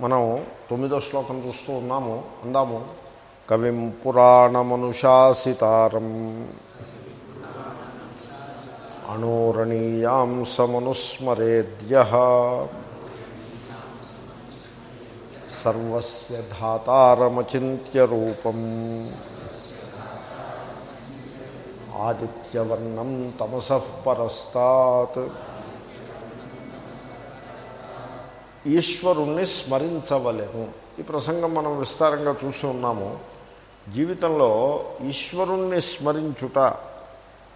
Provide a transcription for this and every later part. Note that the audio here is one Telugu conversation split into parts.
మనం తొమ్మిదో శ్లోకం చూస్తూ ఉన్నాము అందాము. కవిం పురాణమనుశాసితారం అణోరణీయాం సమనుస్మరేద్య. సర్వస్య ధాతారమచింత్య రూపం. ఆదిత్యవర్ణం తమసః పరస్తాత్. ఈశ్వరుణ్ణి స్మరించవలేము ఈ ప్రసంగం మనం విస్తారంగా చూసి ఉన్నాము. జీవితంలో ఈశ్వరుణ్ణి స్మరించుట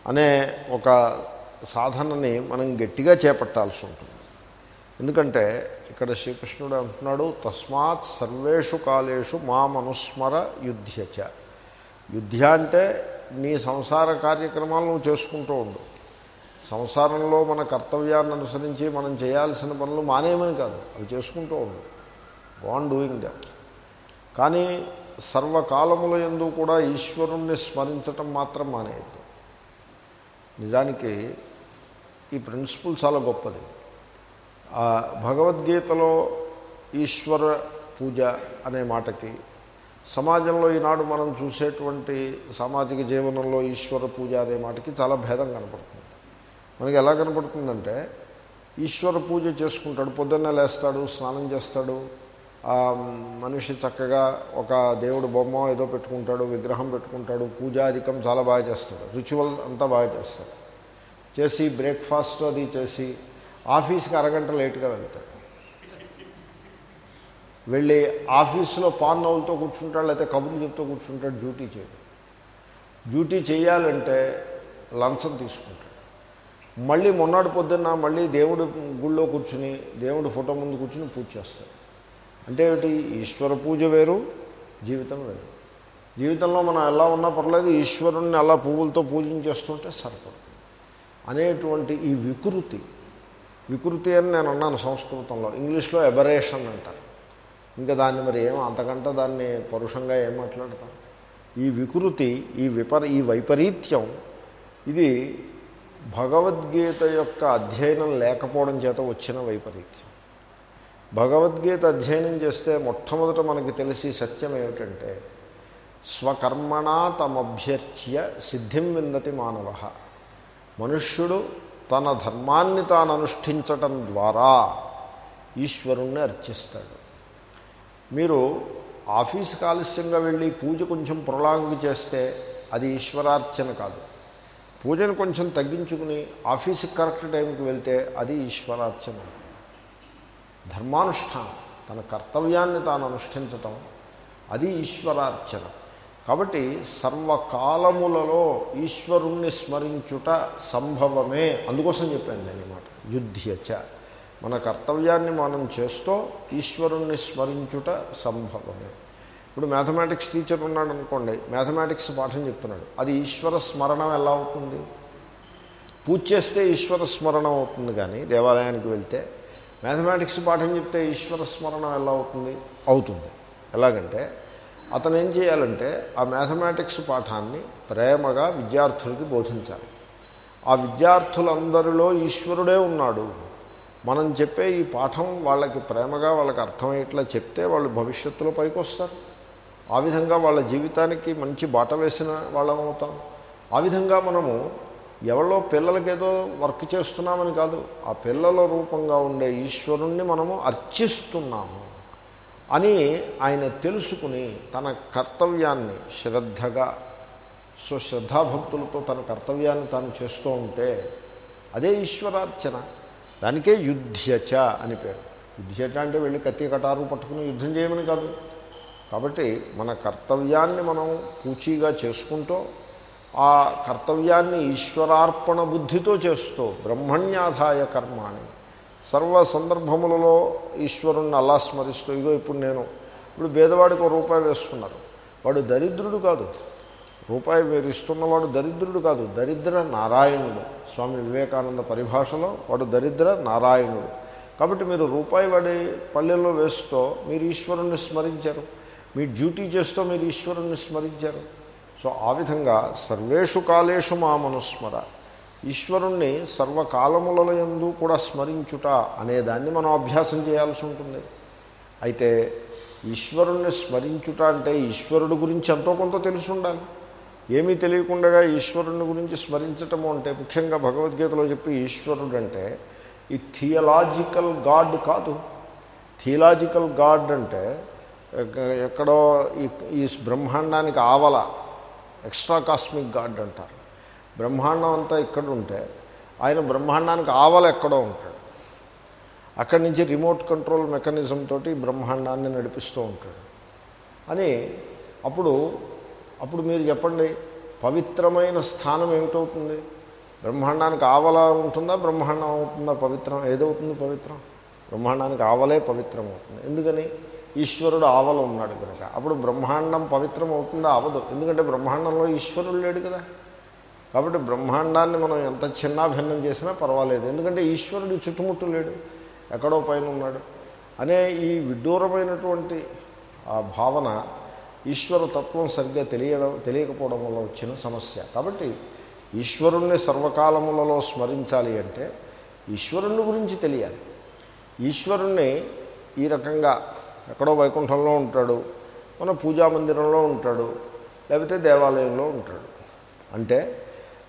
అనే ఒక సాధనని మనం గట్టిగా చేపట్టాల్సి ఉంటుంది. ఎందుకంటే ఇక్కడ శ్రీకృష్ణుడు అంటున్నాడు తస్మాత్ సర్వేషు కాలేషు మా మనుస్మర యుధ్యచ. యుద్ధ అంటే నీ సంసార కార్యక్రమాలు నువ్వు చేసుకుంటూ ఉండు. సంసారంలో మన కర్తవ్యాన్ని అనుసరించి మనం చేయాల్సిన పనులు మానేయమని కాదు అవి చేసుకుంటూ ఉండు. వాన్ డూయింగ్ దట్ కానీ సర్వకాలముల ఎందు కూడా ఈశ్వరుణ్ణి స్మరించటం మాత్రం మానేయద్దు. నిజానికి ఈ ప్రిన్సిపల్ చాలా గొప్పది. ఆ భగవద్గీతలో ఈశ్వర పూజ అనే మాటకి సమాజంలో ఈనాడు మనం చూసేటువంటి సామాజిక జీవనంలో ఈశ్వర పూజ అనే మాటకి చాలా భేదం కనపడుతుంది. మనకి ఎలా కనపడుతుందంటే ఈశ్వర పూజ చేసుకుంటాడు పొద్దున్నే లేస్తాడు స్నానం చేస్తాడు. ఆ మనిషి చక్కగా ఒక దేవుడు బొమ్మ ఏదో పెట్టుకుంటాడు విగ్రహం పెట్టుకుంటాడు పూజాధికం చాలా బాగా చేస్తాడు రిచువల్ అంతా బాగా చేస్తాడు. చేసి బ్రేక్ఫాస్ట్ అది చేసి ఆఫీస్కి అరగంట లేట్గా వెళ్తాడు. వెళ్ళి ఆఫీసులో పాన్ నవ్వులతో కూర్చుంటాడు లేకపోతే కబుర్లు చెప్తూ కూర్చుంటాడు డ్యూటీ చేయడు. డ్యూటీ చేయాలంటే లంచం తీసుకుంటాడు. మళ్ళీ మొన్నటి పొద్దున్న మళ్ళీ దేవుడు గుళ్ళో కూర్చుని దేవుడి ఫోటో ముందు కూర్చుని పూజ చేస్తారు. అంటే ఏమిటి? ఈశ్వర పూజ వేరు జీవితం వేరు. జీవితంలో మనం ఎలా ఉన్నా పర్లేదు ఈశ్వరుణ్ణి అలా పువ్వులతో పూజించేస్తుంటే సరిపడు అనేటువంటి ఈ వికృతి వికృతి అని నేను అన్నాను సంస్కృతంలో ఇంగ్లీష్లో ఎబరేషన్ అంటారు. ఇంకా దాన్ని మరి ఏం అంతకంటే దాన్ని పరుషంగా ఏం మాట్లాడతాం? ఈ వికృతి ఈ విపరీ ఈ వైపరీత్యం ఇది భగవద్గీత యొక్క అధ్యయనం లేకపోవడం చేత వచ్చిన వైపరీత్యం. భగవద్గీత అధ్యయనం చేస్తే మొట్టమొదట మనకి తెలిసి సత్యం ఏమిటంటే స్వకర్మణా తమభ్యర్చ్య సిద్ధిం విందతి మానవ. మనుష్యుడు తన ధర్మాన్ని తాను అనుష్ఠించటం ద్వారా ఈశ్వరుణ్ణి అర్చిస్తాడు. మీరు ఆఫీస్కి ఆలస్యంగా వెళ్ళి పూజ కొంచెం ప్రొలాంగ్ చేస్తే అది ఈశ్వరార్చన కాదు. పూజను కొంచెం తగ్గించుకుని ఆఫీస్కి కరెక్ట్ టైంకి వెళ్తే అది ఈశ్వరార్చన. ధర్మానుష్ఠానం. తన కర్తవ్యాన్ని తాను అనుష్ఠించటం అది ఈశ్వరార్చన. కాబట్టి సర్వకాలములలో ఈశ్వరుణ్ణి స్మరించుట సంభవమే. అందుకోసం చెప్పాను నేను మాట. యుద్ధ్యచ. మన కర్తవ్యాన్ని మనం చేస్తూ ఈశ్వరుణ్ణి స్మరించుట సంభవమే. ఇప్పుడు మ్యాథమెటిక్స్ టీచర్ ఉన్నాడు అనుకోండి మ్యాథమెటిక్స్ పాఠం చెప్తున్నాడు. అది ఈశ్వర స్మరణం ఎలా అవుతుంది? పూజ చేస్తే ఈశ్వర స్మరణం అవుతుంది కానీ దేవాలయానికి వెళ్తే మ్యాథమెటిక్స్ పాఠం చెప్తే ఈశ్వర స్మరణం ఎలా అవుతుంది? అవుతుంది. ఎలాగంటే అతను ఏం చేయాలంటే ఆ మ్యాథమెటిక్స్ పాఠాన్ని ప్రేమగా విద్యార్థులకి బోధించాలి. ఆ విద్యార్థులందరిలో ఈశ్వరుడే ఉన్నాడు. మనం చెప్పే ఈ పాఠం వాళ్ళకి ప్రేమగా వాళ్ళకి అర్థమయ్యేట్లా చెప్తే వాళ్ళు భవిష్యత్తులో పైకి వస్తారు ఆ విధంగా వాళ్ళ జీవితానికి మంచి బాట వేసిన వాళ్ళం అవుతాం. ఆ విధంగా మనము ఎవరో పిల్లలకి ఏదో వర్క్ చేస్తున్నామని కాదు ఆ పిల్లల రూపంగా ఉండే ఈశ్వరుణ్ణి మనము అర్చిస్తున్నాము అని ఆయన తెలుసుకుని తన కర్తవ్యాన్ని శ్రద్ధగా సో శ్రద్ధాభక్తులతో తన కర్తవ్యాన్ని తాను చేస్తూ ఉంటే అదే ఈశ్వరార్చన. దానికే యుద్ధ్యచ అని పేరు. యుద్ధ్యచ అంటే వెళ్ళి కత్తి కటారు పట్టుకుని యుద్ధం చేయమని కాదు. కాబట్టి మన కర్తవ్యాన్ని మనం పూచీగా చేసుకుంటూ ఆ కర్తవ్యాన్ని ఈశ్వరార్పణ బుద్ధితో చేస్తూ బ్రహ్మణ్యాధాయ కర్మాణి సర్వ సందర్భములలో ఈశ్వరుణ్ణి అలా స్మరిస్తూ ఇగో ఇప్పుడు నేను ఇప్పుడు పేదవాడికి ఒక రూపాయి వేస్తున్నారు. వాడు దరిద్రుడు కాదు. రూపాయి మీరు ఇస్తున్నవాడు దరిద్రుడు కాదు. దరిద్ర నారాయణుడు. స్వామి వివేకానంద పరిభాషలో వాడు దరిద్ర నారాయణుడు. కాబట్టి మీరు రూపాయి వాడి పల్లెల్లో వేస్తూ మీరు ఈశ్వరుణ్ణి స్మరించారు. మీ డ్యూటీ చేస్తూ మీరు ఈశ్వరుణ్ణి స్మరించారు. సో ఆ విధంగా సర్వేషు కాలేషు మా మనుస్మర. ఈశ్వరుణ్ణి సర్వకాలములలో ఎందు కూడా స్మరించుట అనేదాన్ని మనం అభ్యాసం చేయాల్సి ఉంటుంది. అయితే ఈశ్వరుణ్ణి స్మరించుట అంటే ఈశ్వరుడు గురించి ఎంతో కొంత తెలిసి ఉండాలి. ఏమీ తెలియకుండా ఈశ్వరుని గురించి స్మరించటము అంటే ముఖ్యంగా భగవద్గీతలో చెప్పి ఈశ్వరుడు అంటే ఈ థియలాజికల్ గాడ్ కాదు. థియలాజికల్ గాడ్ అంటే ఎక్కడో ఈ ఈ బ్రహ్మాండానికి ఆవల ఎక్స్ట్రా కాస్మిక్ గాడ్ అంటారు. బ్రహ్మాండం అంతా ఇక్కడ ఉంటే ఆయన బ్రహ్మాండానికి ఆవల ఎక్కడో ఉంటాడు. అక్కడి నుంచి రిమోట్ కంట్రోల్ మెకానిజం తోటి బ్రహ్మాండాన్ని నడిపిస్తూ ఉంటాడు. అని అప్పుడు అప్పుడు మీరు చెప్పండి పవిత్రమైన స్థానం ఏమిటవుతుంది? బ్రహ్మాండానికి ఆవల ఉంటుందా? బ్రహ్మాండం అవుతుందా? పవిత్రం ఏదవుతుంది పవిత్రం? బ్రహ్మాండానికి ఆవలే పవిత్రం అవుతుంది ఎందుకని? ఈశ్వరుడు ఆవలు ఉన్నాడు కనుక. అప్పుడు బ్రహ్మాండం పవిత్రం అవుతుందా అవదు ఎందుకంటే బ్రహ్మాండంలో ఈశ్వరుడు లేడు కదా. కాబట్టి బ్రహ్మాండాన్ని మనం ఎంత చిన్నాభిన్నం చేసినా పర్వాలేదు. ఎందుకంటే ఈశ్వరుడు చుట్టుముట్టు లేడు. ఎక్కడో పైన ఉన్నాడు. అనే ఈ విడ్డూరమైనటువంటి ఆ భావన ఈశ్వరతత్వం సరిగ్గా తెలియడం తెలియకపోవడం వల్ల వచ్చిన సమస్య. కాబట్టి ఈశ్వరుణ్ణి సర్వకాలములలో స్మరించాలి అంటే ఈశ్వరుణ్ణి గురించి తెలియాలి. ఈశ్వరుణ్ణి ఈ రకంగా ఎక్కడో వైకుంఠంలో ఉంటాడు మన పూజా మందిరంలో ఉంటాడు లేకపోతే దేవాలయంలో ఉంటాడు. అంటే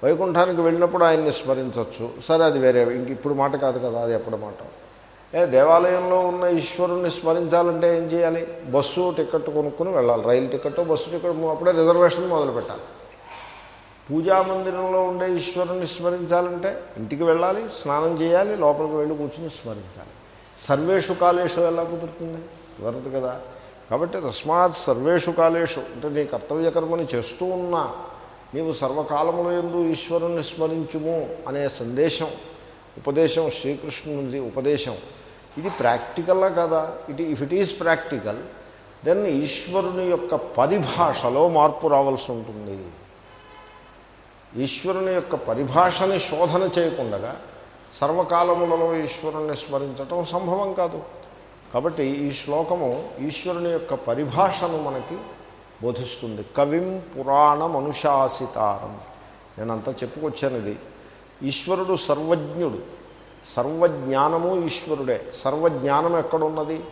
వైకుంఠానికి వెళ్ళినప్పుడు ఆయన్ని స్మరించవచ్చు సరే అది వేరే ఇంక ఇప్పుడు మాట కాదు కదా అది ఎప్పుడు మాట? ఏ దేవాలయంలో ఉన్న ఈశ్వరుణ్ణి స్మరించాలంటే ఏం చేయాలి? బస్సు టికెట్ కొనుక్కొని వెళ్ళాలి. రైలు టికెట్ బస్సు టికెట్ అప్పుడే రిజర్వేషన్ మొదలు పెట్టాలి. పూజా మందిరంలో ఉండే ఈశ్వరుణ్ణి స్మరించాలంటే ఇంటికి వెళ్ళాలి స్నానం చేయాలి లోపలికి వెళ్ళి కూర్చుని స్మరించాలి. సర్వేషు కాలేషు ఎలా కుదురుతుంది? కుదరదు కదా. కాబట్టి తస్మాత్ సర్వేషు కాలేషు. అంటే నీ కర్తవ్య కర్మని చేస్తూ ఉన్నా నీవు సర్వకాలముల ఎందు ఈశ్వరుణ్ణి స్మరించుము అనే సందేశం ఉపదేశం శ్రీకృష్ణునిది ఉపదేశం. ఇది ప్రాక్టికల్లా కదా. It if it is practical then ఈశ్వరుని యొక్క పరిభాషలో మార్పు రావాల్సి ఉంటుంది. ఈశ్వరుని యొక్క పరిభాషని శోధన చేయకుండా సర్వకాలములలో ఈశ్వరుణ్ణి స్మరించటం సంభవం కాదు. కాబట్టి ఈ శ్లోకము ఈశ్వరుని యొక్క పరిభాషను మనకి బోధిస్తుంది. కవిం పురాణం అనుశాసితారం నేనంతా చెప్పుకొచ్చాను ఇది. ఈశ్వరుడు సర్వజ్ఞుడు. సర్వజ్ఞానము ఈశ్వరుడే. సర్వజ్ఞానం ఎక్కడున్నది?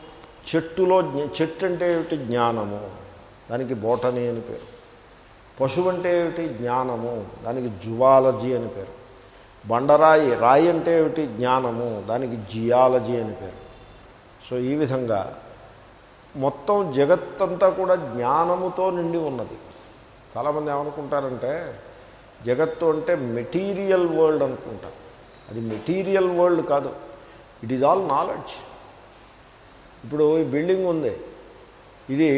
చెట్టులో చెట్టు అంటే ఏమిటి జ్ఞానము? దానికి బోటనీ అని పేరు. పశువు అంటే ఏమిటి జ్ఞానము? దానికి జువాలజీ అని పేరు. బండరాయి రాయి అంటే ఏమిటి జ్ఞానము? దానికి జియాలజీ అని పేరు. సో ఈ విధంగా మొత్తం జగత్తంతా కూడా జ్ఞానముతో నిండి ఉన్నది. చాలామంది ఏమనుకుంటారంటే జగత్తు అంటే మెటీరియల్ వరల్డ్ అనుకుంటారు. అది మెటీరియల్ వరల్డ్ కాదు. ఇట్ ఈజ్ ఆల్ నాలెడ్జ్ ఇప్పుడు ఈ బిల్డింగ్ ఉంది. ఇది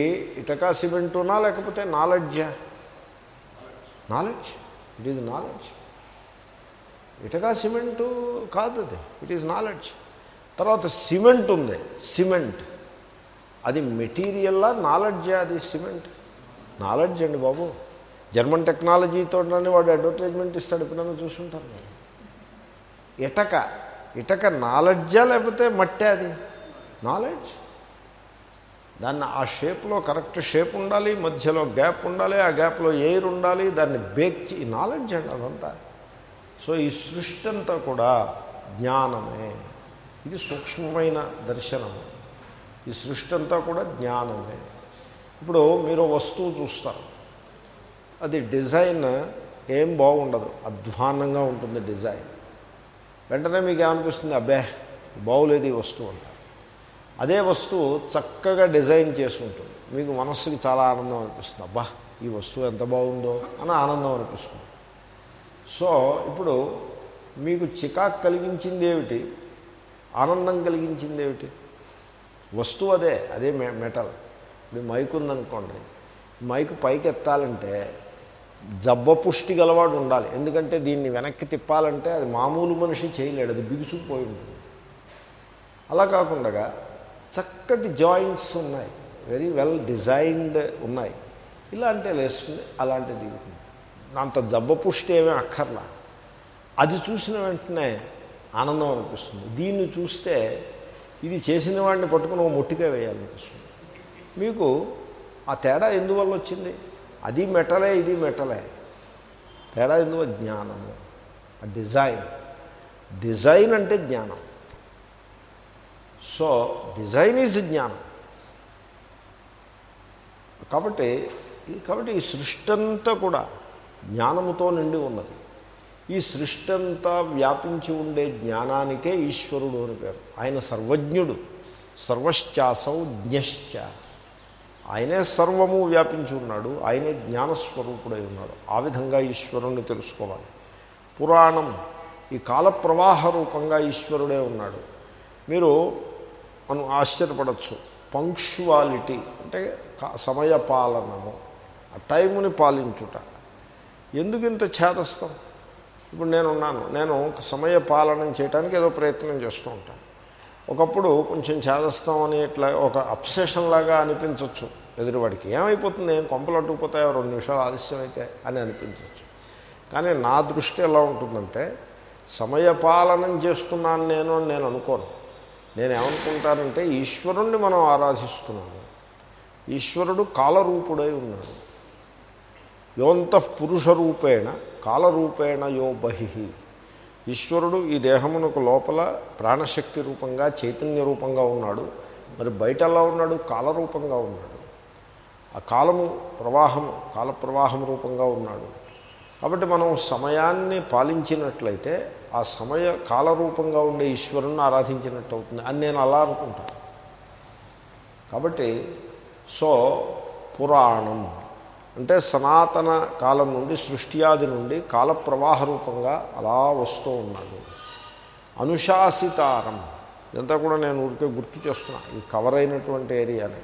ఇటకా సిమెంటునా లేకపోతే నాలెడ్జా? నాలెడ్జ్ ఇట్ ఈజ్ నాలెడ్జ్ ఇటకా సిమెంటు కాదు అది. ఇట్ ఈజ్ నాలెడ్జ్ తర్వాత సిమెంట్ ఉంది. సిమెంట్. అది మెటీరియల్లా? నాలెడ్జా? అది సిమెంట్. నాలెడ్జ్ అండి బాబు. జర్మన్ టెక్నాలజీతో వాడు అడ్వర్టైజ్మెంట్ ఇస్తాడు. ఎప్పుడన్నా చూసుంటారు నేను ఇటక. ఇటక నాలెడ్జా లేకపోతే మట్టే అది? నాలెడ్జ్. దాన్ని ఆ షేప్లో కరెక్ట్ షేప్ ఉండాలి మధ్యలో గ్యాప్ ఉండాలి ఆ గ్యాప్లో ఎయిర్ ఉండాలి దాన్ని బేక్ చే నాలెడ్జ్ అండి అదంతా. సో ఈ సృష్టి అంతా కూడా జ్ఞానమే. ఇది సూక్ష్మమైన దర్శనము. ఈ సృష్టి అంతా కూడా జ్ఞానమే. ఇప్పుడు మీరు వస్తువు చూస్తారు. అది డిజైన్ ఏం బాగుండదు. అధ్వాన్నంగా ఉంటుంది డిజైన్. వెంటనే మీకు ఏమనిపిస్తుంది? అబ్బే బాగులేదు ఈ వస్తువు అంట. అదే వస్తువు చక్కగా డిజైన్ చేసుకుంటుంది మీకు మనస్సుకి చాలా ఆనందం అనిపిస్తుంది. అబ్బా ఈ వస్తువు ఎంత బాగుందో అని ఆనందం అనిపిస్తుంది. సో ఇప్పుడు మీకు చికాకు కలిగించింది ఏమిటి? ఆనందం కలిగించింది ఏమిటి? వస్తువు అదే అదే మెటల్. ఇప్పుడు మైక్ ఉందనుకోండి. మైక్ పైకి ఎత్తాలంటే జబ్బ పుష్టి గలవాడు ఉండాలి. ఎందుకంటే దీన్ని వెనక్కి తిప్పాలంటే అది మామూలు మనిషి చేయలేడు అది బిగుసుకుపోయి ఉంటుంది. అలా కాకుండా చక్కటి జాయింట్స్ ఉన్నాయి. వెరీ వెల్ డిజైన్డ్ ఉన్నాయి. ఇలాంటివి లేస్తుంది అలాంటిది అంత జబ్బ పుష్టి ఏమీ అక్కర్లా. అది చూసిన వెంటనే ఆనందం అనిపిస్తుంది. దీన్ని చూస్తే ఇది చేసిన వాడిని పట్టుకుని ఓ మొట్టిగా వేయాలనిపిస్తుంది. మీకు ఆ తేడా ఎందువల్ల వచ్చింది? అది మెటలే ఇది మెటలే. తేడా ఎందువల్ల? జ్ఞానము. ఆ డిజైన్. డిజైన్ అంటే జ్ఞానం. సో డిజైన్ ఈజ్ జ్ఞానం. కాబట్టి కాబట్టి ఈ సృష్టి అంతా కూడా జ్ఞానముతో నిండి ఉన్నది. ఈ సృష్టి అంతా వ్యాపించి ఉండే జ్ఞానానికే ఈశ్వరుడు అని పేరు. ఆయన సర్వజ్ఞుడు. సర్వశ్చాసౌ జ్ఞశ్చ. ఆయనే సర్వము వ్యాపించి ఉన్నాడు. ఆయనే జ్ఞానస్వరూపుడై ఉన్నాడు. ఆ విధంగా ఈశ్వరుణ్ణి తెలుసుకోవాలి. పురాణం ఈ కాల ప్రవాహ రూపంగా ఈశ్వరుడే ఉన్నాడు. మీరు మనం ఆశ్చర్యపడచ్చు. పంక్చువాలిటీ అంటే సమయపాలనము. సమయ పాలనము ఆ టైముని పాలించుట. ఎందుకు ఇంత ఛేదస్తాం ఇప్పుడు నేను ఉన్నాను నేను సమయ పాలన చేయడానికి ఏదో ప్రయత్నం చేస్తూ ఉంటాను. ఒకప్పుడు కొంచెం చేదస్తాం అని ఇట్లా ఒక అప్సెషన్ లాగా అనిపించవచ్చు ఎదురువాడికి ఏమైపోతుంది? ఏం కొంపలు అట్టుకుపోతాయో రెండు నిమిషాలు ఆలస్యం అయితే అని అనిపించవచ్చు కానీ నా దృష్టి ఎలా ఉంటుందంటే సమయపాలనం చేస్తున్నాను నేను అని నేను అనుకోను. నేను ఏమనుకుంటానంటే ఈశ్వరుణ్ణి మనం ఆరాధిస్తున్నాము. ఈశ్వరుడు కాలరూపుడై ఉన్నాడు. యోంత పురుషరూపేణ కాలరూపేణ యో బహి. ఈశ్వరుడు ఈ దేహమునకు లోపల ప్రాణశక్తి రూపంగా చైతన్య రూపంగా ఉన్నాడు. మరి బయట ఎలా ఉన్నాడు? కాలరూపంగా ఉన్నాడు. ఆ కాలము ప్రవాహము కాల ప్రవాహం రూపంగా ఉన్నాడు. కాబట్టి మనం సమయాన్ని పాలించినట్లయితే ఆ సమయ కాలరూపంగా ఉండే ఈశ్వరుణ్ణి ఆరాధించినట్టు అవుతుంది అని నేను అలా అనుకుంటాను కాబట్టి సో పురాణం అంటే సనాతన కాలం నుండి సృష్ట్యాది నుండి కాల ప్రవాహ రూపంగా అలా వస్తూ ఉన్నాడు. అనుశాసితారం. ఇదంతా కూడా నేను ఊరికే గుర్తు చేస్తున్నా. ఈ కవర్ అయినటువంటి ఏరియానే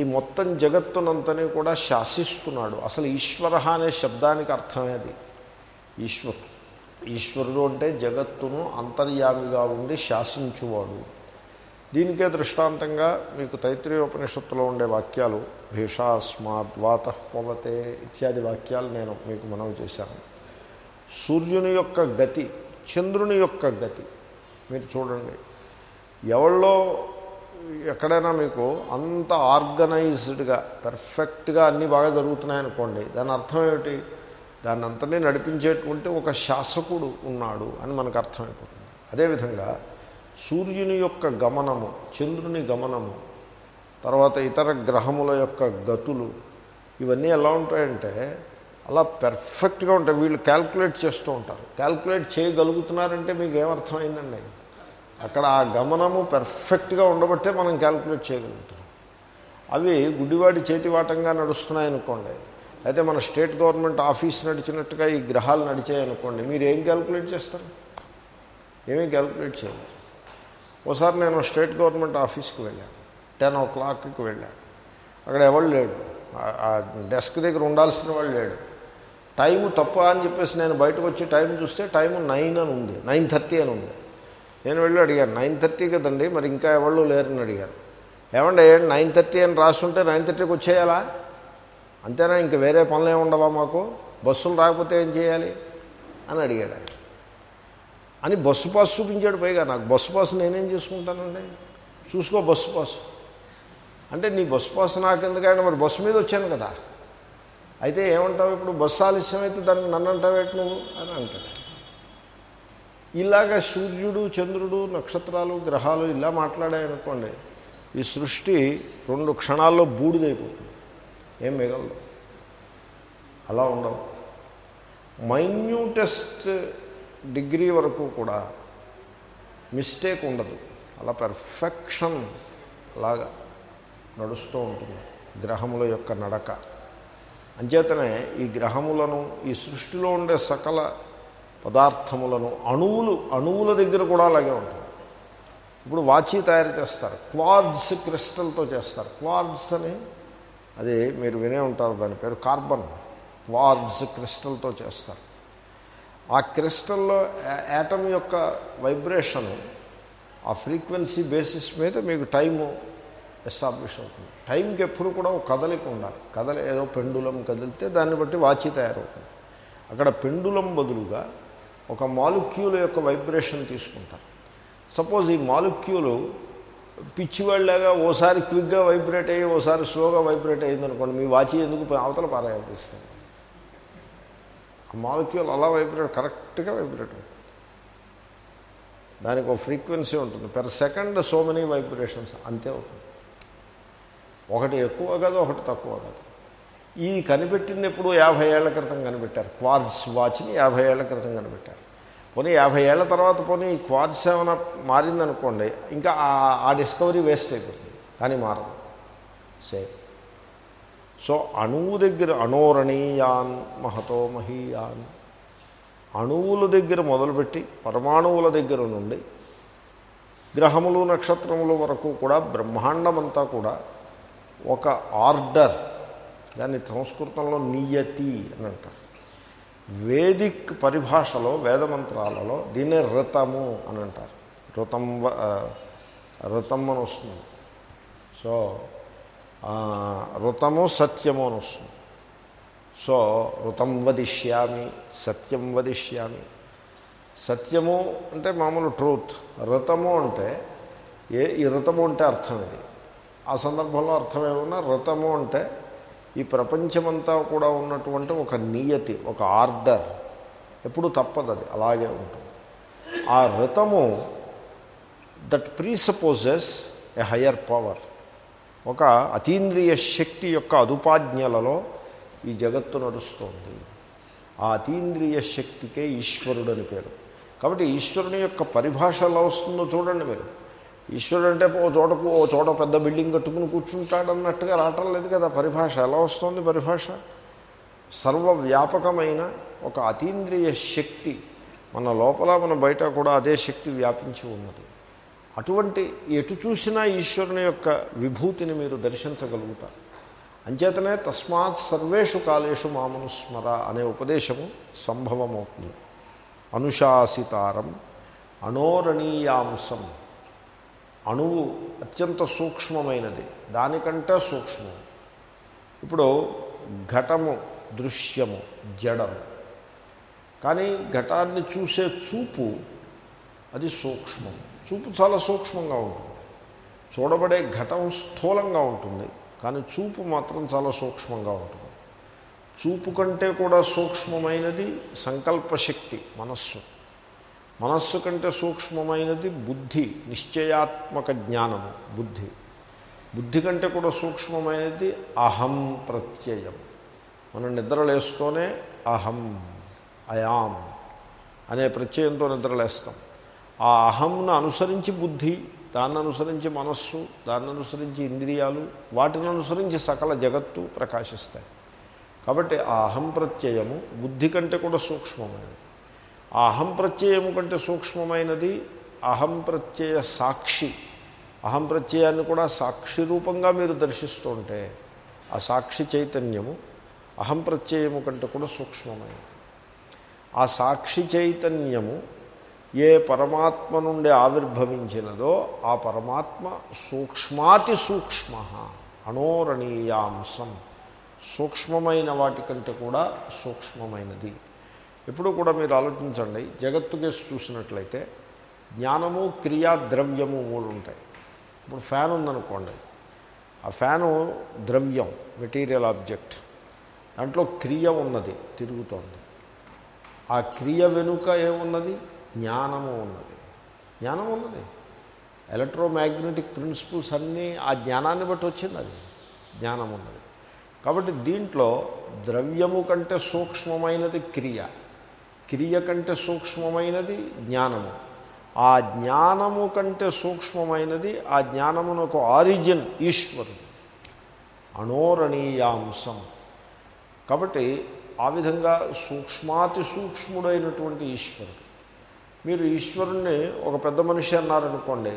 ఈ మొత్తం జగత్తునంతని కూడా శాసిస్తున్నాడు. అసలు ఈశ్వర అనే శబ్దానికి అర్థమే అది. ఈశ్వర్ ఈశ్వరుడు అంటే జగత్తును అంతర్యామిగా ఉండి శాసించువాడు. దీనికే దృష్టాంతంగా మీకు తైత్రీయోపనిషత్తులో ఉండే వాక్యాలు భీషాస్మాద్వాత పవతే ఇత్యాది వాక్యాలు నేను మీకు మనవి చేశాను. సూర్యుని యొక్క గతి చంద్రుని యొక్క గతి మీరు చూడండి. ఎవళ్ళో ఎక్కడైనా మీకు అంత ఆర్గనైజ్డ్గా పెర్ఫెక్ట్గా అన్నీ బాగా జరుగుతున్నాయనుకోండి దాని అర్థం ఏమిటి? దాన్ని అంతనే నడిపించేటువంటి ఒక శాసకుడు ఉన్నాడు అని మనకు అర్థమైపోతుంది. అదేవిధంగా సూర్యుని యొక్క గమనము చంద్రుని గమనము తర్వాత ఇతర గ్రహముల యొక్క గతులు ఇవన్నీ ఎలా ఉంటాయంటే అలా పెర్ఫెక్ట్గా ఉంటాయి. వీళ్ళు క్యాల్కులేట్ చేస్తూ ఉంటారు. క్యాల్కులేట్ చేయగలుగుతున్నారంటే మీకు ఏమర్థమైందండి అక్కడ ఆ గమనము పెర్ఫెక్ట్గా ఉండబట్టే మనం క్యాల్కులేట్ చేయగలుగుతున్నాం. అవి గుడ్డివాడి చేతివాటంగా నడుస్తున్నాయనుకోండి అయితే మన స్టేట్ గవర్నమెంట్ ఆఫీస్ నడిచినట్టుగా ఈ గ్రహాలు నడిచాయనుకోండి మీరు ఏం క్యాల్కులేట్ చేస్తారు? ఏమీ క్యాల్కులేట్ చేయలేరు. ఒకసారి నేను స్టేట్ గవర్నమెంట్ ఆఫీస్కి వెళ్ళాను. టెన్ ఓ క్లాక్కి వెళ్ళాను. అక్కడ ఎవరు లేడు. ఆ- డెస్క్ దగ్గర ఉండాల్సిన వాళ్ళు లేడు. టైము తప్ప అని చెప్పేసి నేను బయటకు వచ్చి టైం చూస్తే టైము నైన్ అని ఉంది. నైన్ థర్టీ అని ఉంది. నేను వెళ్ళి అడిగాను నైన్ థర్టీ కదండి మరి ఇంకా ఎవరు లేరని అడిగారు. ఏమంటే నైన్ థర్టీ అని రాస్తుంటే నైన్ థర్టీకి వచ్చేయాలా? అంతేనా ఇంక వేరే పనులు ఏమి ఉండవా మాకు? బస్సులు రాకపోతే ఏం చేయాలి? అని అడిగాడు ఆయన. అని బస్సు పాస్ చూపించాడు పైగా. నాకు బస్సు పాస్ నేనేం చేసుకుంటానండి? చూసుకో బస్సు పాస్. అంటే నీ బస్సు పాస్ నాకు ఎందుకంటే మరి బస్సు మీద వచ్చాను కదా. అయితే ఏమంటావు ఇప్పుడు? బస్సు ఆలస్యం అయితే దాన్ని నన్ను అంటావేటి నువ్వు? అని అంటాడు. ఇలాగ సూర్యుడు చంద్రుడు నక్షత్రాలు గ్రహాలు ఇలా మాట్లాడాయనుకోండి ఈ సృష్టి రెండు క్షణాల్లో బూడిదైపోతుంది. ఏం మిగలదు. అలా ఉండవు. మైన్యూటెస్ట్ డిగ్రీ వరకు కూడా మిస్టేక్ ఉండదు. అలా పెర్ఫెక్షన్ లాగా నడుస్తూ ఉంటుంది గ్రహముల యొక్క నడక. అంచేతనే ఈ గ్రహములను ఈ సృష్టిలో ఉండే సకల పదార్థములను అణువులు అణువుల దగ్గర కూడా అలాగే ఉంటుంది. ఇప్పుడు వాచి తయారు చేస్తారు క్వార్డ్స్ క్రిస్టల్తో చేస్తారు. క్వార్డ్స్ అని అది మీరు వినే ఉంటారు దాని పేరు కార్బన్ క్వార్డ్స్ క్రిస్టల్తో చేస్తారు. ఆ క్రిస్టల్లో యాటమ్ యొక్క వైబ్రేషన్ ఆ ఫ్రీక్వెన్సీ బేసిస్ మీద మీకు టైము ఎస్టాబ్లిష్ అవుతుంది. టైంకి ఎప్పుడు కూడా ఒక కదలిక ఉండాలి. కదలి ఏదో పెండులం కదిలితే దాన్ని బట్టి వాచి తయారవుతుంది. అక్కడ పెండులం బదులుగా ఒక మాలిక్యూల్ యొక్క వైబ్రేషన్ తీసుకుంటారు. సపోజ్ ఈ మాలిక్యూలు పిచ్చివాళ్ళగా ఓసారి క్విక్గా వైబ్రేట్ అయ్యి ఓసారి స్లోగా వైబ్రేట్ అయ్యిందనుకోండి మీ వాచి ఎందుకు అవతల పారాయాలు తీసుకెళ్ళి? మాలిక్యూల్ అలా వైబ్రేట్ కరెక్ట్గా వైబ్రేట్ అవుతుంది. దానికి ఒక ఫ్రీక్వెన్సీ ఉంటుంది. Per second so many vibrations అంతే అవుతుంది. ఒకటి ఎక్కువ కాదు ఒకటి తక్కువ కాదు. ఈ కనిపెట్టింది ఎప్పుడు యాభై ఏళ్ళ క్రితం కనిపెట్టారు. క్వార్డ్స్ వాచ్ని యాభై ఏళ్ళ క్రితం కనిపెట్టారు. పోనీ యాభై ఏళ్ళ తర్వాత పోనీ ఈ క్వార్డ్స్ ఏమైనా మారిందనుకోండి ఇంకా ఆ- ఆ డిస్కవరీ వేస్ట్ అయిపోతుంది. కానీ మారదు. సేమ్. సో అణువు దగ్గర అణోరణీయాన్ మహతో మహీయాన్. అణువుల దగ్గర మొదలుపెట్టి పరమాణువుల దగ్గర నుండి గ్రహములు నక్షత్రముల వరకు కూడా బ్రహ్మాండమంతా కూడా ఒక ఆర్డర్ దాన్ని సంస్కృతంలో నియతి అని అంటారు. వేదిక్ పరిభాషలో వేదమంత్రాలలో దీన్నే ఋతము అని అంటారు. ఋతం వ- ఋతం అని వస్తుంది. సో ఋతము సత్యము అని వస్తుంది. సో ఋతం వదిష్యామి సత్యం వదిష్యామి. సత్యము అంటే మామూలు ట్రూత్. ఋతము అంటే ఏ ఈ ఋతము అంటే అర్థం ఇది. ఆ సందర్భంలో అర్థం ఏమన్నా ఋతము అంటే ఈ ప్రపంచమంతా కూడా ఉన్నటువంటి ఒక నియతి ఒక ఆర్డర్. ఎప్పుడు తప్పదు అది అలాగే ఉంటుంది. ఆ ఋతము that presupposes a higher power. ఒక అతీంద్రియ శక్తి యొక్క అదుపాజ్ఞలలో ఈ జగత్తు నడుస్తోంది. ఆ అతీంద్రియ శక్తికే ఈశ్వరుడని పేరు. కాబట్టి ఈశ్వరుని యొక్క పరిభాష ఎలా వస్తుందో చూడండి మీరు. ఈశ్వరుడు అంటే ఓ చోటకు ఓ చోట పెద్ద బిల్డింగ్ కట్టుకుని కూర్చుంటాడన్నట్టుగా రావటం లేదు కదా. పరిభాష ఎలా వస్తుంది పరిభాష? సర్వవ్యాపకమైన ఒక అతీంద్రియ శక్తి మన లోపల మన బయట కూడా అదే శక్తి వ్యాపించి ఉన్నది. అటువంటి ఎటు చూసినా ఈశ్వరుని యొక్క విభూతిని మీరు దర్శించగలుగుతారు. అంచేతనే తస్మాత్ సర్వేషు కాలేషు మామనుస్మర అనే ఉపదేశము సంభవమవుతుంది. అనుశాసితారం అణోరణీయాంశం అణువు అత్యంత సూక్ష్మమైనది. దానికంటే సూక్ష్మం. ఇప్పుడు ఘటము దృశ్యము జడము. కానీ ఘటాన్ని చూసే చూపు అది సూక్ష్మం. చూపు చాలా సూక్ష్మంగా ఉంటుంది. చూడబడే ఘటం స్థూలంగా ఉంటుంది కానీ చూపు మాత్రం చాలా సూక్ష్మంగా ఉంటుంది. చూపు కంటే కూడా సూక్ష్మమైనది సంకల్పశక్తి మనస్సు. మనస్సు కంటే సూక్ష్మమైనది బుద్ధి నిశ్చయాత్మక జ్ఞానము బుద్ధి. బుద్ధి కంటే కూడా సూక్ష్మమైనది అహం ప్రత్యయం. మనం నిద్రలేస్తూనే అహం అయాం అనే ప్రత్యయంతో నిద్రలేస్తాం. ఆ అహంను అనుసరించి బుద్ధి దాన్ని అనుసరించి మనస్సు దాన్ని అనుసరించి ఇంద్రియాలు వాటిని అనుసరించి సకల జగత్తు ప్రకాశిస్తాయి. కాబట్టి ఆ అహం ప్రత్యయము బుద్ధి కంటే కూడా సూక్ష్మమైనది. ఆ అహం ప్రత్యయము కంటే సూక్ష్మమైనది అహం ప్రత్యయ సాక్షి. అహం ప్రత్యయాన్ని కూడా సాక్షి రూపంగా మీరు దర్శిస్తుంటే ఆ సాక్షి చైతన్యము అహం ప్రత్యయము కంటే కూడా సూక్ష్మమైనది. ఆ సాక్షి చైతన్యము ఏ పరమాత్మ నుండి ఆవిర్భవించినదో ఆ పరమాత్మ సూక్ష్మాతి సూక్ష్మ అణోరణీయాంశం సూక్ష్మమైన వాటికంటే కూడా సూక్ష్మమైనది. ఎప్పుడు కూడా మీరు ఆలోచించండి జగత్తు కేసు చూసినట్లయితే జ్ఞానము క్రియా ద్రవ్యము మూడు ఉంటాయి. ఇప్పుడు ఫ్యాన్ ఉందనుకోండి ఆ ఫ్యాను ద్రవ్యం మెటీరియల్ ఆబ్జెక్ట్. దాంట్లో క్రియ ఉన్నది తిరుగుతోంది. ఆ క్రియ వెనుక ఏమున్నది? జ్ఞానము ఉన్నది. జ్ఞానం ఉన్నది. ఎలక్ట్రోమాగ్నెటిక్ ప్రిన్సిపల్స్ అన్నీ ఆ జ్ఞానాన్ని బట్టి వచ్చింది అది. జ్ఞానం ఉన్నది. కాబట్టి దీంట్లో ద్రవ్యము కంటే సూక్ష్మమైనది క్రియ. క్రియ కంటే సూక్ష్మమైనది జ్ఞానము. ఆ జ్ఞానము కంటే సూక్ష్మమైనది ఆ జ్ఞానమునకు ఆరిజిన్ ఈశ్వరుడు. అణోరణీయాంశం కాబట్టి ఆ విధంగా సూక్ష్మాతి సూక్ష్ముడైనటువంటి ఈశ్వరుడు. మీరు ఈశ్వరుణ్ణి ఒక పెద్ద మనిషి అన్నారనుకోండి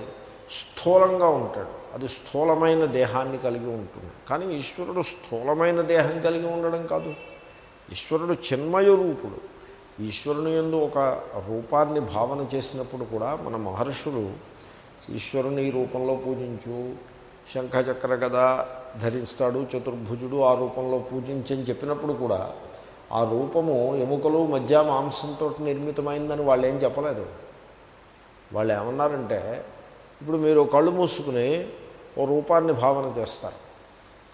స్థూలంగా ఉంటాడు. అది స్థూలమైన దేహాన్ని కలిగి ఉంటుంది. కానీ ఈశ్వరుడు స్థూలమైన దేహం కలిగి ఉండడం కాదు. ఈశ్వరుడు చిన్మయ రూపుడు. ఈశ్వరుని ఎందు ఒక రూపాన్ని భావన చేసినప్పుడు కూడా మన మహర్షులు ఈశ్వరుని ఈ రూపంలో పూజించు శంఖచక్ర గద ధరిస్తాడు చతుర్భుజుడు ఆ రూపంలో పూజించని చెప్పినప్పుడు కూడా ఆ రూపము ఎముకలు మధ్య మాంసంతో నిర్మితమైందని వాళ్ళు ఏం చెప్పలేదు. వాళ్ళు ఏమన్నారంటే ఇప్పుడు మీరు కళ్ళు మూసుకుని ఓ రూపాన్ని భావన చేస్తారు.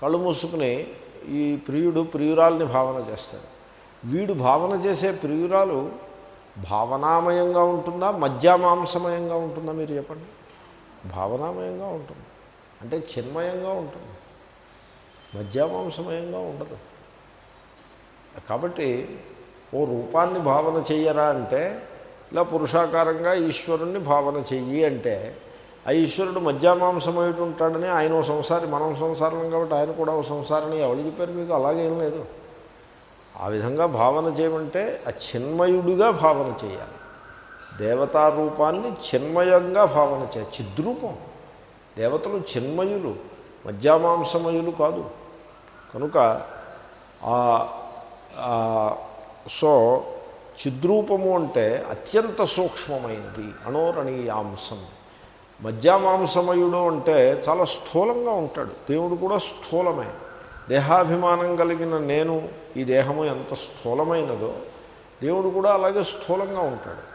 కళ్ళు మూసుకుని ఈ ప్రియుడు ప్రియురాల్ని భావన చేస్తాడు వీడు భావన చేసే ప్రియురాలు భావనామయంగా ఉంటుందా మధ్యామాంసమయంగా ఉంటుందా మీరు చెప్పండి? భావనామయంగా ఉంటుంది. అంటే చిన్మయంగా ఉంటుంది. మధ్యామాంసమయంగా ఉండదు. కాబట్టి ఓ రూపాన్ని భావన చెయ్యరా అంటే ఇలా పురుషాకారంగా ఈశ్వరుణ్ణి భావన చెయ్యి అంటే ఆ ఈశ్వరుడు మధ్యామాంసమయుడు ఉంటాడని ఆయన ఓ సంసారి మనం సంసారం కాబట్టి ఆయన కూడా ఓ సంసారని. ఎవరు చెప్పారు మీకు? అలాగేం లేదు. ఆ విధంగా భావన చేయమంటే ఆ చిన్మయుడిగా భావన చేయాలి. దేవతారూపాన్ని చిన్మయంగా భావన చేయాలి. చిద్రూపం. దేవతలు చిన్మయులు మధ్యామాంసమయులు కాదు. కనుక ఆ సో చిద్రూపము అంటే అత్యంత సూక్ష్మమైనది అణోరణీయాంశం మధ్యామాంసమయుడు అంటే చాలా స్థూలంగా ఉంటాడు. దేవుడు కూడా స్థూలమే. దేహాభిమానం కలిగిన నేను ఈ దేహము ఎంత స్థూలమైనదో దేవుడు కూడా అలాగే స్థూలంగా ఉంటాడు.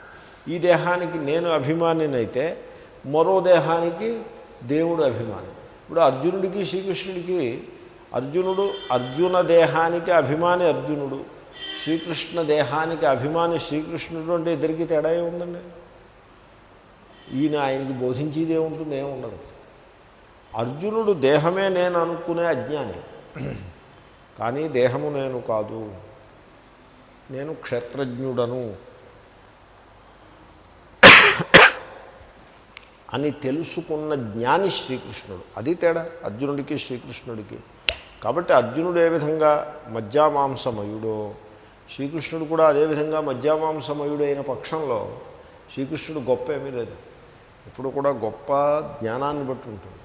ఈ దేహానికి నేను అభిమానినైతే మరో దేహానికి దేవుడు అభిమాని. ఇప్పుడు అర్జునుడికి శ్రీకృష్ణుడికి అర్జునుడు అర్జున దేహానికి అభిమాని అర్జునుడు శ్రీకృష్ణ దేహానికి అభిమాని శ్రీకృష్ణుడు అంటే ఇద్దరికి తేడా ఉందండి? ఈయన ఆయనకి బోధించేది ఏముంటుంది ఏముండదు అర్జునుడు దేహమే నేను అనుకునే అజ్ఞాని కానీ దేహము నేను కాదు నేను క్షేత్రజ్ఞుడను అని తెలుసుకున్న జ్ఞాని శ్రీకృష్ణుడు. అది తేడా అర్జునుడికి శ్రీకృష్ణుడికి. కాబట్టి అర్జునుడు ఏ విధంగా మధ్యామాంసమయుడో శ్రీకృష్ణుడు కూడా అదేవిధంగా మధ్యామాంసమయుడైన పక్షంలో శ్రీకృష్ణుడు గొప్ప ఏమీ లేదు. ఇప్పుడు కూడా గొప్ప జ్ఞానాన్ని బట్టి ఉంటుంది.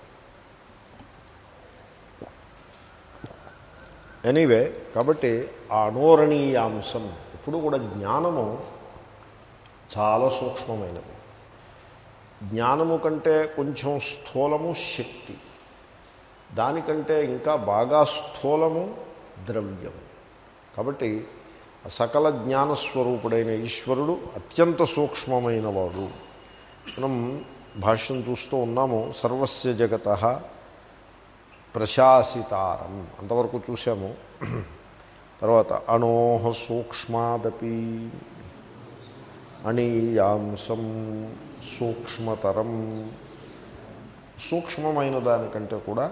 ఎనీవే కాబట్టి ఆ అనోరణీయాంశం ఇప్పుడు కూడా జ్ఞానము చాలా సూక్ష్మమైనది. జ్ఞానము కంటే కొంచెం స్థూలము శక్తి. దానికంటే ఇంకా బాగా స్థూలము ద్రవ్యము. కాబట్టి సకల జ్ఞానస్వరూపుడైన ఈశ్వరుడు అత్యంత సూక్ష్మమైన వాడు మనం భాష్యం చూస్తూ ఉన్నాము సర్వస్య జగత ప్రశాసితారం. అంతవరకు చూసాము తర్వాత అణోహ సూక్ష్మాదపి అణీయాంసం సూక్ష్మతరం. సూక్ష్మమైన దానికంటే కూడా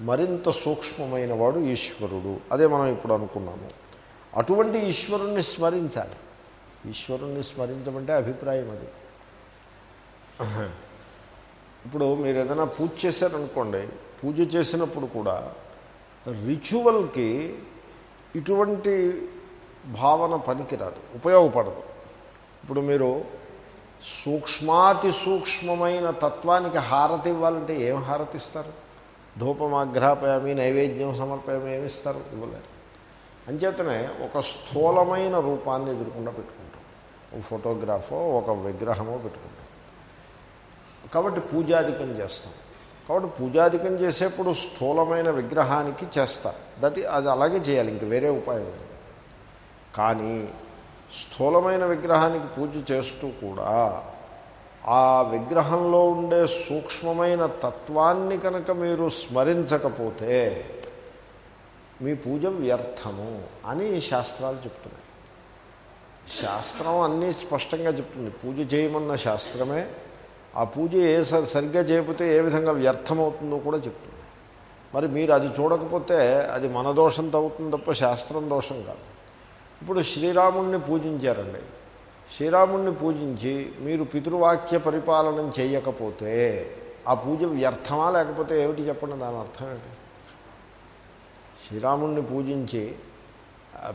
మరింత సూక్ష్మమైన వాడు ఈశ్వరుడు. అదే మనం ఇప్పుడు అనుకున్నాము. అటువంటి ఈశ్వరుణ్ణి స్మరించాలి. ఈశ్వరుణ్ణి స్మరించమంటే అభిప్రాయం అది. ఇప్పుడు మీరు ఏదైనా పూజ చేశారనుకోండి పూజ చేసినప్పుడు కూడా రిచువల్కి ఇటువంటి భావన పనికిరాదు ఉపయోగపడదు. ఇప్పుడు మీరు సూక్ష్మాతి సూక్ష్మమైన తత్వానికి హారతి ఇవ్వాలంటే ఏం హారతిస్తారు? ధూపమాఘ్రాపయామి నైవేద్యం సమర్పయామి ఏమిస్తారు ఇవ్వలేరు. అంచేతనే ఒక స్థూలమైన రూపాన్ని ఎదురకుండా పెట్టుకుంటాం. ఒక ఫోటోగ్రాఫో ఒక విగ్రహమో పెట్టుకుంటాం. కాబట్టి పూజాధికం చేస్తాం. కాబట్టి పూజాధికం చేసేప్పుడు స్థూలమైన విగ్రహానికి చేస్తారు దట్ అది అలాగే చేయాలి ఇంక వేరే ఉపాయం లేదు. కానీ స్థూలమైన విగ్రహానికి పూజ చేస్తూ కూడా ఆ విగ్రహంలో ఉండే సూక్ష్మమైన తత్వాన్ని కనుక మీరు స్మరించకపోతే మీ పూజ వ్యర్థము అని శాస్త్రాలు చెప్తున్నాయి. శాస్త్రం అన్నీ స్పష్టంగా చెప్తుంది. పూజ చేయమన్న శాస్త్రమే ఆ పూజ ఏ సరిగ్గా చేయకపోతే ఏ విధంగా వ్యర్థమవుతుందో కూడా చెప్తుంది. మరి మీరు అది చూడకపోతే అది మన దోషంతో అవుతుంది తప్ప శాస్త్రం దోషం కాదు. ఇప్పుడు శ్రీరాముణ్ణి పూజించారండి. శ్రీరాముణ్ణి పూజించి మీరు పితృవాక్య పరిపాలన చేయకపోతే ఆ పూజ వ్యర్థమా లేకపోతే ఏమిటి చెప్పండి దాని అర్థం ఏంటి? శ్రీరాముణ్ణి పూజించి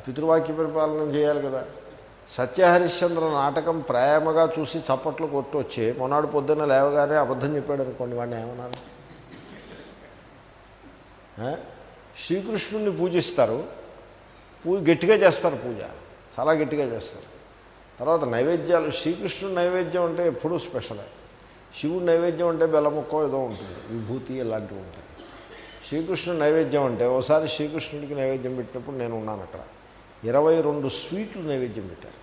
పితృవాక్య పరిపాలన చేయాలి కదా. సత్యహరిశ్చంద్ర నాటకం ప్రేమగా చూసి చప్పట్లు కొట్టొచ్చి మొన్నాడు పొద్దున్న లేవగానే అబద్ధం చెప్పాడు అనుకోండి వాడిని ఏమన్నారు? శ్రీకృష్ణుణ్ణి పూజిస్తారు పూజ గట్టిగా చేస్తారు పూజ చాలా గట్టిగా చేస్తారు. తర్వాత నైవేద్యాలు శ్రీకృష్ణుడు నైవేద్యం అంటే ఎప్పుడూ స్పెషలే. శివుడు నైవేద్యం అంటే బెల్లముక్కో ఏదో ఉంటుంది విభూతి ఇలాంటివి ఉంటాయి. శ్రీకృష్ణుడు నైవేద్యం అంటే ఓసారి శ్రీకృష్ణుడికి నైవేద్యం పెట్టినప్పుడు నేను ఉన్నాను అక్కడ. ఇరవై రెండు స్వీట్లు నైవేద్యం పెట్టారు.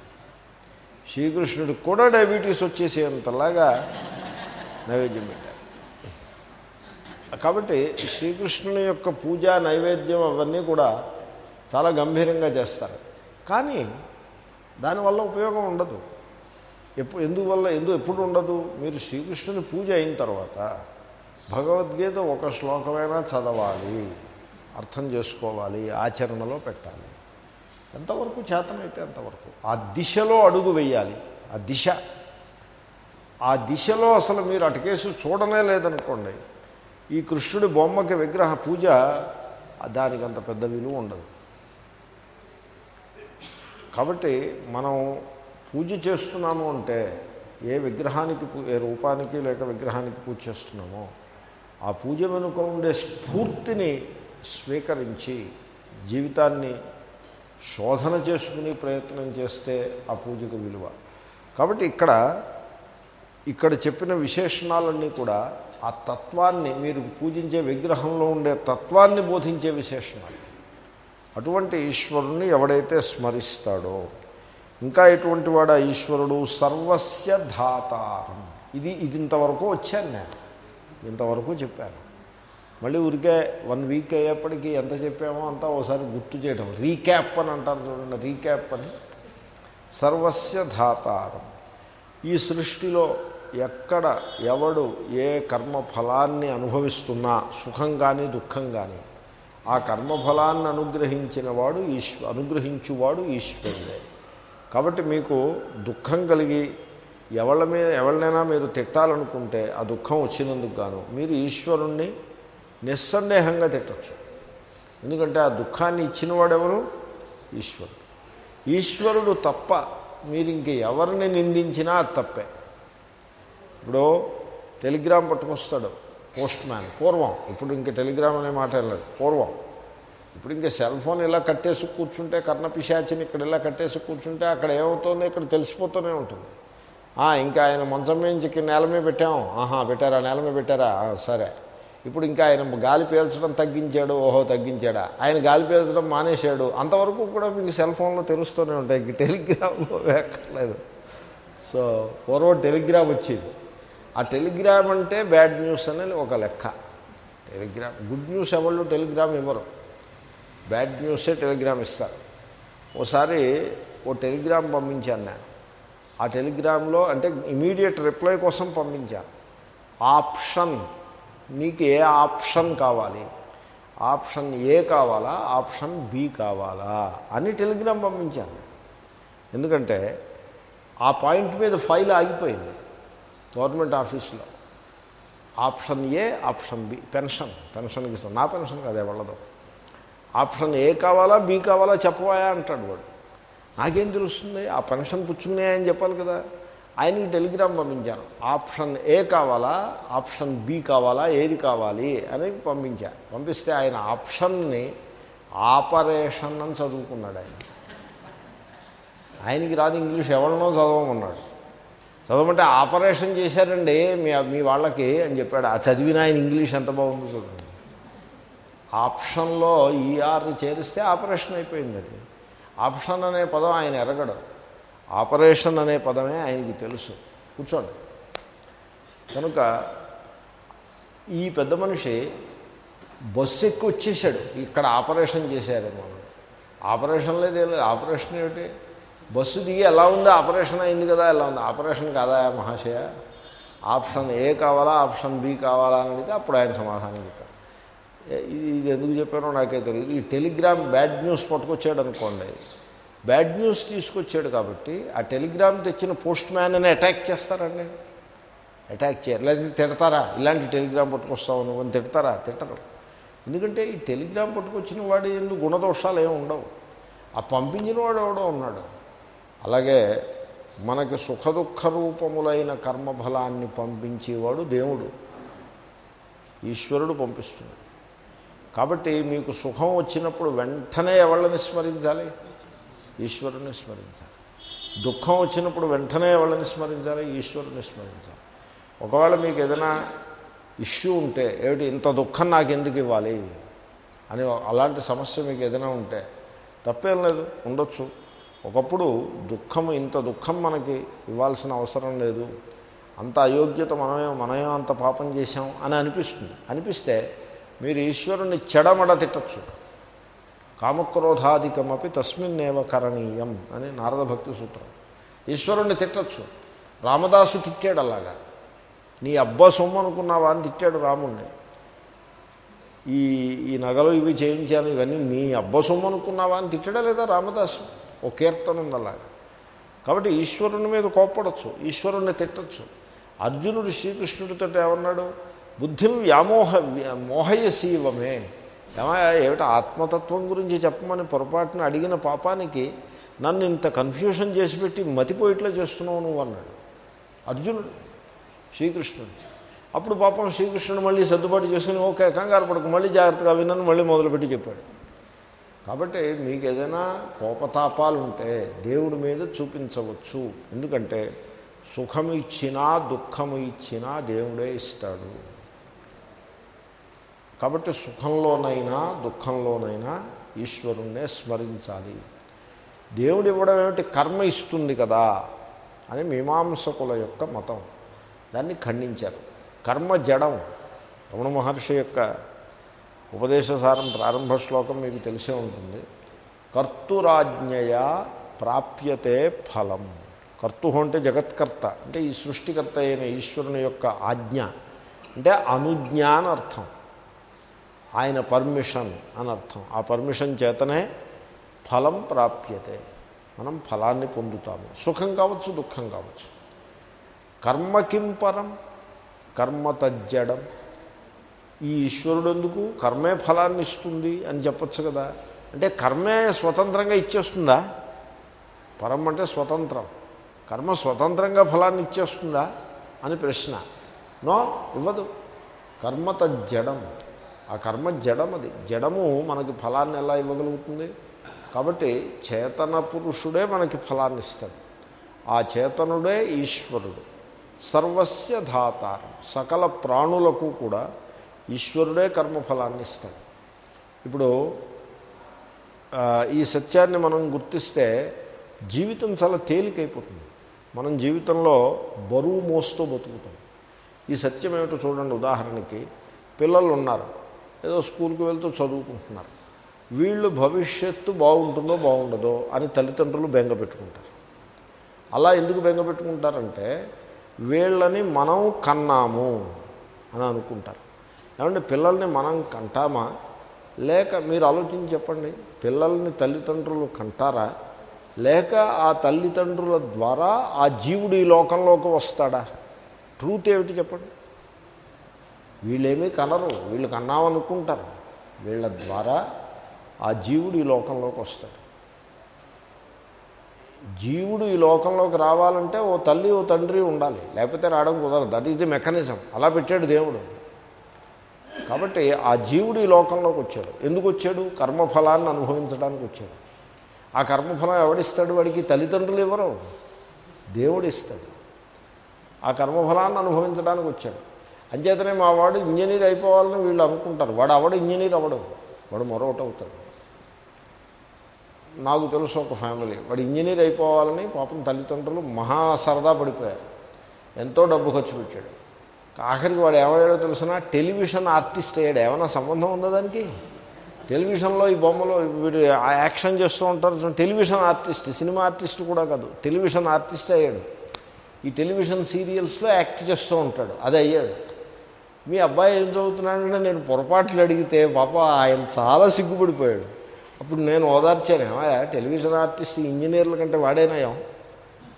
శ్రీకృష్ణుడికి కూడా డయాబెటీస్ వచ్చేసేంతలాగా నైవేద్యం పెట్టారు. కాబట్టి శ్రీకృష్ణుని యొక్క పూజ నైవేద్యం అవన్నీ కూడా చాలా గంభీరంగా చేస్తారు. కానీ దానివల్ల ఉపయోగం ఉండదు. ఎప్పుడు ఎందువల్ల ఎందు ఎప్పుడు ఉండదు? మీరు శ్రీకృష్ణుని పూజ అయిన తర్వాత భగవద్గీత ఒక శ్లోకమైనా చదవాలి అర్థం చేసుకోవాలి ఆచరణలో పెట్టాలి. ఎంతవరకు చేతనైతే అంతవరకు. ఆ దిశలో అడుగు వేయాలి ఆ దిశ. ఆ దిశలో అసలు మీరు అటుకేసి చూడనే లేదనుకోండి ఈ కృష్ణుడి బొమ్మకి విగ్రహ పూజ దానికి అంత పెద్ద విలువ ఉండదు. కాబట్టి మనం పూజ చేస్తున్నాము అంటే ఏ విగ్రహానికి ఏ రూపానికి లేక విగ్రహానికి పూజ చేస్తున్నామో ఆ పూజ వెనుక ఉండే స్ఫూర్తిని స్వీకరించి జీవితాన్ని శోధన చేసుకుని ప్రయత్నం చేస్తే ఆ పూజకు విలువ. కాబట్టి ఇక్కడ ఇక్కడ చెప్పిన విశేషణాలన్నీ కూడా ఆ తత్వాన్ని మీరు పూజించే విగ్రహంలో ఉండే తత్వాన్ని బోధించే విశేషణాలు. అటువంటి ఈశ్వరుణ్ణి ఎవడైతే స్మరిస్తాడో ఇంకా ఎటువంటి వాడు ఆ ఈశ్వరుడు? సర్వస్య ధాతారం. ఇది ఇది ఇంతవరకు వచ్చాను నేను. ఇంతవరకు చెప్పాను. మళ్ళీ ఊరికే వన్ వీక్ అయ్యేప్పటికీ ఎంత చెప్పామో అంతా ఒకసారి గుర్తు చేయడం రీక్యాప్ అని అంటారు చూడండి రీక్యాప్ అని. సర్వస్య ధాతారం. ఈ సృష్టిలో ఎక్కడ ఎవడు ఏ కర్మ ఫలాన్ని అనుభవిస్తున్నా సుఖం కానీ దుఃఖం కానీ ఆ కర్మఫలాన్ని అనుగ్రహించిన వాడు ఈశ్వ అనుగ్రహించువాడు ఈశ్వరుడే. కాబట్టి మీకు దుఃఖం కలిగి ఎవళ్ళ మీద ఎవరినైనా మీరు తిట్టాలనుకుంటే ఆ దుఃఖం వచ్చినందుకు గాను మీరు ఈశ్వరుణ్ణి నిస్సందేహంగా తిట్టచ్చు. ఎందుకంటే ఆ దుఃఖాన్ని ఇచ్చినవాడెవరు? ఈశ్వరుడు. ఈశ్వరుడు తప్ప మీరు ఇంక ఎవరిని నిందించినా తప్పే. ఇప్పుడు టెలిగ్రామ్ పట్టుకొస్తాడు. పోస్ట్ మ్యాన్ పూర్వం. ఇప్పుడు ఇంకా టెలిగ్రామ్ అనే మాట వెళ్ళదు పూర్వం. ఇప్పుడు ఇంకా సెల్ ఫోన్ ఇలా కట్టేసి కూర్చుంటే కర్ణపిశాచిని ఇక్కడ ఇలా కట్టేసి కూర్చుంటే అక్కడ ఏమవుతుందో ఇక్కడ తెలిసిపోతూనే ఉంటుంది. ఆ, ఇంకా ఆయన మంచం నుంచి నేల మీద పెట్టాం. ఆహా పెట్టారా నేల మీద పెట్టారా? సరే. ఇప్పుడు ఇంకా ఆయన గాలి పీల్చడం తగ్గించాడు ఓహో తగ్గించాడా? ఆయన గాలి పీల్చడం మానేశాడు. అంతవరకు కూడా మీకు సెల్ ఫోన్లో తెలుస్తూనే ఉంటాయి ఇంక టెలిగ్రామ్లో వేక్కర్లేదు. సో పూర్వం టెలిగ్రామ్ వచ్చేది. ఆ టెలిగ్రామ్ అంటే బ్యాడ్ న్యూస్ అనేది ఒక లెక్క. టెలిగ్రామ్ గుడ్ న్యూస్ ఎవరు టెలిగ్రామ్ ఇవ్వరు బ్యాడ్ న్యూసే టెలిగ్రామ్ ఇస్తారు. ఓసారి ఓ టెలిగ్రామ్ పంపించాను నేను. ఆ టెలిగ్రామ్లో అంటే ఇమీడియట్ రిప్లై కోసం పంపించాను. ఆప్షన్ నీకు ఏ ఆప్షన్ కావాలి? ఆప్షన్ ఏ కావాలా? ఆప్షన్ బి కావాలా? అని టెలిగ్రామ్ పంపించాను ఎందుకంటే ఆ పాయింట్ మీద ఫైల్ ఆగిపోయింది. గవర్నమెంట్ ఆఫీస్లో. Option A option B. Pension. పెన్షన్కి ఇస్తాం. నా పెన్షన్ కాదే వాళ్ళదో ఆప్షన్ ఏ కావాలా బి కావాలా చెప్పవాయా అంటాడు వాడు. నాకేం తెలుస్తుంది? ఆ పెన్షన్ పుచ్చుకునే అని చెప్పాలి కదా. ఆయనకి టెలిగ్రామ్ పంపించాను. ఆప్షన్ ఏ కావాలా ఆప్షన్ బి కావాలా ఏది కావాలి అని పంపించాను పంపిస్తే ఆయన ఆప్షన్ని ఆపరేషన్ అని చదువుకున్నాడు ఆయన. ఆయనకి రాదు ఇంగ్లీష్ ఎవరినో చదవమన్నాడు. చదవమంటే ఆపరేషన్ చేశారండి. మీ మీ వాళ్ళకి అని చెప్పాడు. ఆ చదివిన ఆయన ఇంగ్లీష్ ఎంత బాగుందో చూడండి ఆప్షన్లో ఈఆర్ని చేరిస్తే ఆపరేషన్ అయిపోయింది అది. ఆప్షన్ అనే పదం ఆయన ఎరగడు. ఆపరేషన్ అనే పదమే ఆయనకి తెలుసు. కూర్చోండి. కనుక ఈ పెద్ద మనిషి బస్సు ఎక్కువ వచ్చేసాడు ఇక్కడ ఆపరేషన్ చేశారేమో ఆపరేషన్ లేదు లేదు. ఆపరేషన్ ఏమిటి? బస్సు దిగి ఎలా ఉంది? ఆపరేషన్ అయింది కదా ఎలా ఉంది? ఆపరేషన్ కాదా మహాశయ? ఆప్షన్ ఏ కావాలా ఆప్షన్ బి కావాలా అని అడిగితే అప్పుడు ఆయన సమాధానం చెప్పారు. ఇది ఇది ఎందుకు చెప్పారో నాకే తెలియదు. ఈ టెలిగ్రామ్ బ్యాడ్ న్యూస్ పట్టుకొచ్చాడు అనుకోండి. బ్యాడ్ న్యూస్ తీసుకొచ్చాడు కాబట్టి ఆ టెలిగ్రామ్ తెచ్చిన పోస్ట్ మ్యాన్ అని అటాక్ చేస్తారండి. అటాక్ చేయరు. లేదా తిడతారా? ఇలాంటి టెలిగ్రామ్ పట్టుకొస్తావు నువ్వు అని తిడతారా? తిట్టరు. ఎందుకంటే ఈ టెలిగ్రామ్ పట్టుకొచ్చిన వాడి ఎందుకు గుణదోషాలు ఏమి ఉండవు. ఆ పంపించిన వాడు ఎవడో ఉన్నాడు. అలాగే మనకి సుఖదుఖ రూపములైన కర్మఫలాన్ని పంపించేవాడు దేవుడు. ఈశ్వరుడు పంపిస్తున్నాడు. కాబట్టి మీకు సుఖం వచ్చినప్పుడు వెంటనే ఎవళ్ళని స్మరించాలి? ఈశ్వరుని స్మరించాలి. దుఃఖం వచ్చినప్పుడు వెంటనే ఎవళ్ళని స్మరించాలి? ఈశ్వరుని స్మరించాలి. ఒకవేళ మీకు ఏదైనా ఇష్యూ ఉంటే ఏమిటి ఇంత దుఃఖం నాకు ఎందుకు ఇవ్వాలి? అని అలాంటి సమస్య మీకు ఏదైనా ఉంటే తప్పేం లేదు ఉండొచ్చు. ఒకప్పుడు దుఃఖం ఇంత దుఃఖం మనకి ఇవ్వాల్సిన అవసరం లేదు. అంత అయోగ్యత మనమే మనమే అంత పాపం చేశాం అని అనిపిస్తుంది. అనిపిస్తే మీరు ఈశ్వరుణ్ణి చెడమడ తిట్టచ్చు. కామక్రోధాధికమపి తస్మిన్నేవ కరణీయం అని నారద భక్తి సూత్రం. ఈశ్వరుణ్ణి తిట్టచ్చు. రామదాసు తిట్టాడు అలాగా. నీ అబ్బా సొమ్ము అనుకున్నావా అని తిట్టాడు రాముణ్ణి. ఈ ఈ నగలు ఇవి చేయించాను ఇవన్నీ నీ అబ్బ సొమ్ము అనుకున్నావా అని తిట్టడా లేదా రామదాసు? ఓ కీర్తన ఉంది అలాగా కాబట్టి ఈశ్వరుని మీద కోప్పడచ్చు ఈశ్వరుణ్ణి తిట్టచ్చు. అర్జునుడు శ్రీకృష్ణుడితో ఏమన్నాడు? బుద్ధిం వ్యామోహ మోహయసీవమే ఏమా ఏమిటి ఆత్మతత్వం గురించి చెప్పమని పొరపాటున అడిగిన పాపానికి నన్ను ఇంత కన్ఫ్యూషన్ చేసి పెట్టి మతిపోయిట్లా చేస్తున్నావు నువ్వు అన్నాడు అర్జునుడు శ్రీకృష్ణుడు. అప్పుడు పాపం శ్రీకృష్ణుడు మళ్ళీ సర్దుబాటు చేసుకుని ఓకే కంగారు పడకు మళ్ళీ జాగ్రత్తగా విన్నాను మళ్ళీ మొదలుపెట్టి చెప్పాడు. కాబట్టి మీకు ఏదైనా కోపతాపాలు ఉంటే దేవుడి మీద చూపించవచ్చు. ఎందుకంటే సుఖము ఇచ్చినా దుఃఖము ఇచ్చినా దేవుడే ఇస్తాడు. కాబట్టి సుఖంలోనైనా దుఃఖంలోనైనా ఈశ్వరుణ్ణే స్మరించాలి. దేవుడు ఇవ్వడం ఏమిటి కర్మ ఇస్తుంది కదా అని మీమాంసకుల యొక్క మతం. దాన్ని ఖండించారు. కర్మ జడం. రమణ మహర్షి యొక్క ఉపదేశసారం ప్రారంభ శ్లోకం మీకు తెలిసే ఉంటుంది. కర్తురాజ్ఞయ ప్రాప్యతే ఫలం. కర్తు అంటే జగత్కర్త అంటే ఈ సృష్టికర్త అయిన ఈశ్వరుని యొక్క ఆజ్ఞ అంటే అనుజ్ఞ అని అర్థం. ఆయన పర్మిషన్ అని అర్థం. ఆ పర్మిషన్ చేతనే ఫలం ప్రాప్యతే. మనం ఫలాన్ని పొందుతాము. సుఖం కావచ్చు దుఃఖం కావచ్చు. కర్మకిం పరం? కర్మ తజ్జడం. ఈ ఈశ్వరుడు ఎందుకు కర్మే ఫలాన్ని ఇస్తుంది అని చెప్పచ్చు కదా. అంటే కర్మే స్వతంత్రంగా ఇచ్చేస్తుందా? పరం అంటే స్వతంత్రం. కర్మ స్వతంత్రంగా ఫలాన్ని ఇచ్చేస్తుందా? అని ప్రశ్న. నో ఇవ్వదు. కర్మ జడం. ఆ కర్మ జడం అది. జడము మనకి ఫలాన్ని ఎలా ఇవ్వగలుగుతుంది? కాబట్టి చేతన పురుషుడే మనకి ఫలాన్ని ఇస్తాడు ఆ చేతనుడే ఈశ్వరుడు. సర్వస్య ధాతారం. సకల ప్రాణులకు కూడా ఈశ్వరుడే కర్మఫలాన్ని ఇస్తాడు. ఇప్పుడు ఈ సత్యాన్ని మనం గుర్తిస్తే జీవితం చాలా తేలికైపోతుంది. మనం జీవితంలో బరువు మోస్తూ బతుకుతాం. ఈ సత్యం ఏమిటో చూడండి ఉదాహరణకి పిల్లలు ఉన్నారు ఏదో స్కూల్కి వెళ్తూ చదువుకుంటున్నారు. వీళ్ళు భవిష్యత్తు బాగుంటుందో బాగుండదో అని తల్లిదండ్రులు బెంగ పెట్టుకుంటారు. అలా ఎందుకు బెంగ పెట్టుకుంటారంటే వీళ్ళని మనం కన్నాము అని అనుకుంటారు. ఏమంటే పిల్లల్ని మనం కంటామా? లేక మీరు ఆలోచించి చెప్పండి. పిల్లల్ని తల్లిదండ్రులు కంటారా? లేక ఆ తల్లిదండ్రుల ద్వారా ఆ జీవుడు ఈ లోకంలోకి వస్తాడా? ట్రూత్ ఏమిటి చెప్పండి. వీళ్ళేమీ కనరు. వీళ్ళు కన్నామనుకుంటారు. వీళ్ళ ద్వారా ఆ జీవుడు ఈ లోకంలోకి వస్తాడు. జీవుడు ఈ లోకంలోకి రావాలంటే ఓ తల్లి ఓ తండ్రి ఉండాలి. లేకపోతే రావడం కుదరదు. దట్ ఈస్ ది మెకానిజం అలా పెట్టాడు దేవుడు. కాబట్టి ఆ జీవుడు ఈ లోకంలోకి వచ్చాడు. ఎందుకు వచ్చాడు? కర్మఫలాన్ని అనుభవించడానికి వచ్చాడు. ఆ కర్మఫలం ఎవడిస్తాడు వాడికి? తల్లిదండ్రులు ఇవ్వరు దేవుడు ఇస్తాడు ఆ కర్మఫలాన్ని అనుభవించడానికి వచ్చాడు. అంచేతనే మా వాడు ఇంజనీర్ అయిపోవాలని వీళ్ళు అనుకుంటారు. వాడు అవడు ఇంజనీర్ అవ్వడు వాడు మరొకటి అవుతాడు. నాకు తెలుసు ఒక ఫ్యామిలీ వాడు ఇంజనీర్ అయిపోవాలని పాపం తల్లిదండ్రులు మహా సరదా పడిపోయారు. ఎంతో డబ్బు ఖర్చు పెట్టాడు. ఆఖరికి వాడు ఏమయ్యాడో తెలిసిన? టెలివిజన్ ఆర్టిస్ట్ అయ్యాడు. ఏమైనా సంబంధం ఉందా దానికి? టెలివిజన్లో ఈ బొమ్మలో వీడు ఆ యాక్షన్ చేస్తూ ఉంటారు టెలివిజన్ ఆర్టిస్ట్ సినిమా ఆర్టిస్ట్ కూడా కాదు. టెలివిజన్ ఆర్టిస్ట్ అయ్యాడు. ఈ టెలివిజన్ సీరియల్స్లో యాక్ట్ చేస్తూ ఉంటాడు. అది అయ్యాడు. మీ అబ్బాయి ఏం చదువుతున్నాడంటే నేను పొరపాట్లు అడిగితే పాప ఆయన చాలా సిగ్గుపడిపోయాడు. అప్పుడు నేను ఓదార్చాను. ఏమయ్యా టెలివిజన్ ఆర్టిస్ట్ ఇంజనీర్ల కంటే వాడేనాయం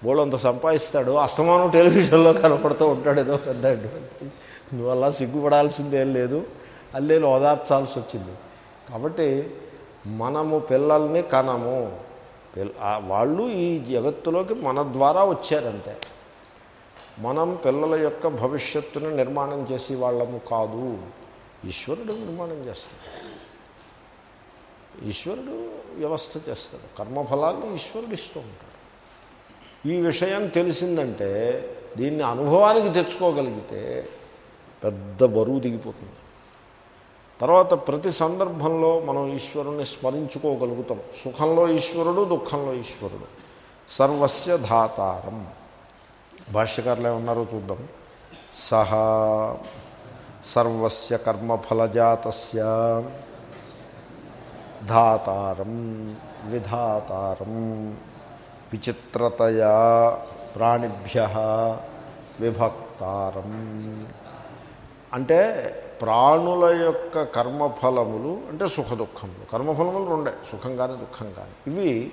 బోళ్ళు అంత సంపాదిస్తాడు అస్తమానం టెలివిజన్లో కనపడుతూ ఉంటాడు ఏదో పెద్ద అడ్వాంటేజ్. నువ్వు అలా సిగ్గుపడాల్సిందేం లేదు. అల్లేలు ఓదార్చాల్సి వచ్చింది. కాబట్టి మనము పిల్లల్ని కనము. వాళ్ళు ఈ జగత్తులోకి మన ద్వారా వచ్చారంతే మనం పిల్లల యొక్క భవిష్యత్తును నిర్మాణం చేసి వాళ్ళము కాదు. ఈశ్వరుడు నిర్మాణం చేస్తాడు. ఈశ్వరుడు వ్యవస్థ చేస్తాడు. కర్మఫలాన్ని ఈశ్వరుడు ఇస్తూ ఉంటాడు. ఈ విషయం తెలిసిందంటే దీన్ని అనుభవానికి తెచ్చుకోగలిగితే పెద్ద బరువు దిగిపోతుంది. తర్వాత ప్రతి సందర్భంలో మనం ఈశ్వరుని స్మరించుకోగలుగుతాం. సుఖంలో ఈశ్వరుడు దుఃఖంలో ఈశ్వరుడు. సర్వస్య ధాతారం. భాష్యకారులు ఏమన్నారో చూద్దాం. సహా సర్వస్య కర్మఫలజాతస్య ధాతారం విధాతారం. విచిత్రతయా ప్రాణిభ్య విభక్తారం. అంటే ప్రాణుల యొక్క కర్మఫలములు అంటే సుఖ దుఃఖములు కర్మఫలములు రెండే సుఖం కానీ దుఃఖం కానీ ఇవి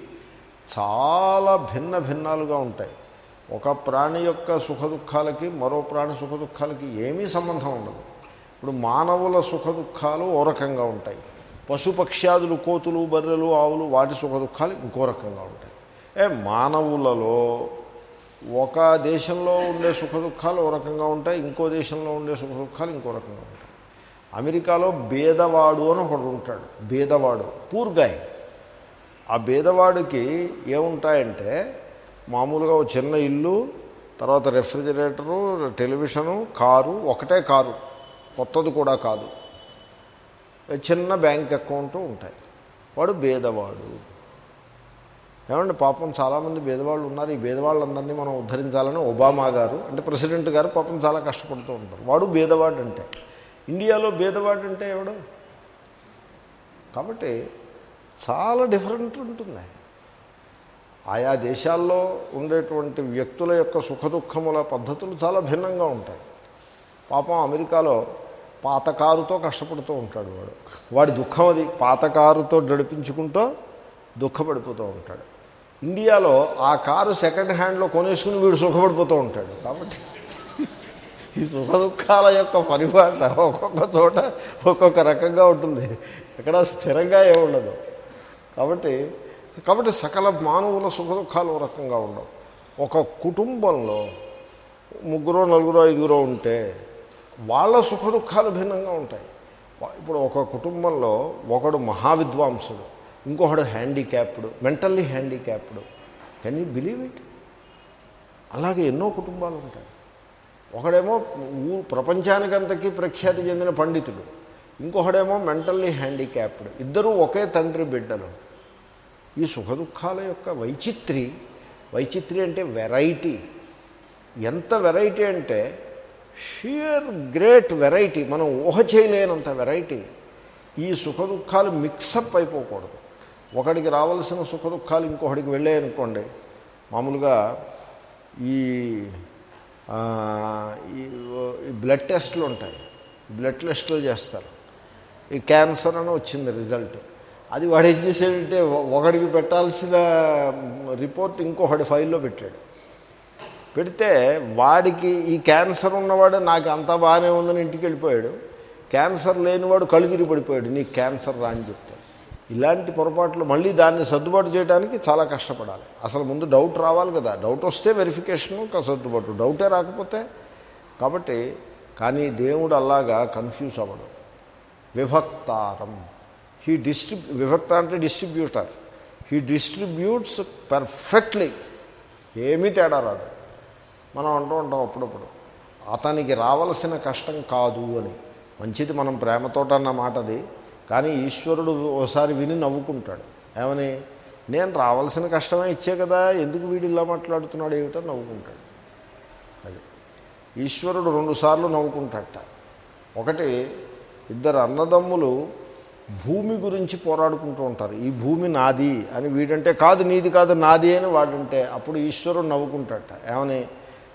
చాలా భిన్న భిన్నాలుగా ఉంటాయి. ఒక ప్రాణి యొక్క సుఖ దుఃఖాలకి మరో ప్రాణి సుఖ దుఃఖాలకి ఏమీ సంబంధం ఉండదు. ఇప్పుడు మానవుల సుఖ దుఃఖాలు ఓ రకంగా ఉంటాయి. పశుపక్ష్యాదులు కోతులు బర్రెలు ఆవులు వాటి సుఖ దుఃఖాలు ఇంకో రకంగా ఉంటాయి. ఏ మానవులలో ఒక దేశంలో ఉండే సుఖ దుఃఖాలు ఓ రకంగా ఉంటాయి ఇంకో దేశంలో ఉండే సుఖ దుఃఖాలు ఇంకో రకంగా ఉంటాయి. అమెరికాలో బేదవాడు అని ఒకడు ఉంటాడు బేదవాడు పూర్గాయ్ ఆ బేదవాడికి ఏముంటాయంటే మామూలుగా ఒక చిన్న ఇల్లు తర్వాత రెఫ్రిజిరేటరు టెలివిషను కారు ఒకటే కారు కొత్తది కూడా కాదు. చిన్న బ్యాంక్ అకౌంట్ ఉంటాయి. వాడు బేదవాడు. ఏమంటే పాపం చాలామంది భేదవాళ్ళు ఉన్నారు. ఈ భేదవాళ్ళందరినీ మనం ఉద్ధరించాలని ఒబామా గారు అంటే ప్రెసిడెంట్ గారు పాపం చాలా కష్టపడుతూ ఉంటారు. వాడు భేదవాడు అంటే ఇండియాలో భేదవాడు అంటే ఎవడు? కాబట్టి చాలా డిఫరెంట్ ఉంటుంది. ఆయా దేశాల్లో ఉండేటువంటి వ్యక్తుల యొక్క సుఖదుఖముల పద్ధతులు చాలా భిన్నంగా ఉంటాయి. పాపం అమెరికాలో పాతకారుతో కష్టపడుతూ ఉంటాడు వాడు. వాడి దుఃఖం అది పాతకారుతో నడిపించుకుంటూ దుఃఖపడిపోతూ ఉంటాడు. ఇండియాలో ఆ కారు సెకండ్ హ్యాండ్లో కొనేసుకుని వీడు సుఖపడిపోతూ ఉంటాడు. కాబట్టి ఈ సుఖ దుఃఖాల యొక్క పరిపాలన ఒక్కొక్క చోట ఒక్కొక్క రకంగా ఉంటుంది. ఎక్కడ స్థిరంగా ఏముండదు కాబట్టి కాబట్టి సకల మానవుల సుఖ దుఃఖాలు ఒక రకంగా ఉండవు. ఒక కుటుంబంలో ముగ్గురో నలుగురో ఐదుగురో ఉంటే వాళ్ళ సుఖ దుఃఖాలు భిన్నంగా ఉంటాయి. ఇప్పుడు ఒక కుటుంబంలో ఒకడు మహావిద్వాంసుడు. ఇంకొకడు handicapped mentally handicapped. Can you believe it అలాగే ఎన్నో కుటుంబాలు ఉంటాయి. ఒకడేమో ఊ ప్రపంచానికంతకీ ప్రఖ్యాతి చెందిన పండితుడు. ఇంకొకడేమో మెంటల్లీ హ్యాండిక్యాప్డ్. ఇద్దరూ ఒకే తండ్రి బిడ్డలు. ఈ సుఖ దుఃఖాల యొక్క వైచిత్రి వైచిత్రి అంటే వెరైటీ. ఎంత వెరైటీ అంటే షియర్ గ్రేట్ వెరైటీ. మనం ఊహ చేయలేనంత వెరైటీ. ఈ సుఖ దుఃఖాలు మిక్సప్ అయిపోకూడదు. ఒకడికి రావాల్సిన సుఖ దుఃఖాలు ఇంకొకడికి వెళ్ళాయనుకోండి. మామూలుగా ఈ బ్లడ్ టెస్ట్లు ఉంటాయి. బ్లడ్ టెస్ట్లు చేస్తారు. ఈ క్యాన్సర్ అని వచ్చింది రిజల్ట్. అది వాడు ఏం చేశాడంటే ఒకడికి పెట్టాల్సిన రిపోర్ట్ ఇంకొకటి ఫైల్లో పెట్టాడు. పెడితే వాడికి ఈ క్యాన్సర్ ఉన్నవాడు నాకు అంతా బాగానే ఉందని ఇంటికి వెళ్ళిపోయాడు. క్యాన్సర్ లేనివాడు కలుగిరి పడిపోయాడు. నీకు క్యాన్సర్ రా అని చెప్తే. ఇలాంటి పొరపాట్లు మళ్ళీ దాన్ని సర్దుబాటు చేయడానికి చాలా కష్టపడాలి. అసలు ముందు డౌట్ రావాలి కదా. డౌట్ వస్తే వెరిఫికేషను సర్దుబాటు. డౌటే రాకపోతే కాబట్టి కానీ దేవుడు అలాగా కన్ఫ్యూజ్ అవ్వడు. విభక్తారం. హీ డిస్ట్రిబ్యూ విభక్త అంటే డిస్ట్రిబ్యూటర్ హీ డిస్ట్రిబ్యూట్స్ పర్ఫెక్ట్లీ ఏమీ తేడా రాదు. మనం అంటూ ఉంటాం అప్పుడప్పుడు. అతనికి రావలసిన కష్టం కాదు అని. మంచిది మనం ప్రేమతోట అన్న మాటది. కానీ ఈశ్వరుడు ఓసారి విని నవ్వుకుంటాడు. ఏమని? నేను రావాల్సిన కష్టమే ఇచ్చే కదా ఎందుకు వీడు ఇలా మాట్లాడుతున్నాడు ఏమిటో నవ్వుకుంటాడు. అది. ఈశ్వరుడు రెండుసార్లు నవ్వుకుంటాడట. ఒకటి ఇద్దరు అన్నదమ్ములు భూమి గురించి పోరాడుకుంటూ ఉంటారు. ఈ భూమి నాది అని వీడంటే కాదు నీది కాదు నాది అని వాడంటే అప్పుడు ఈశ్వరుడు నవ్వుకుంటాడట. ఏమని?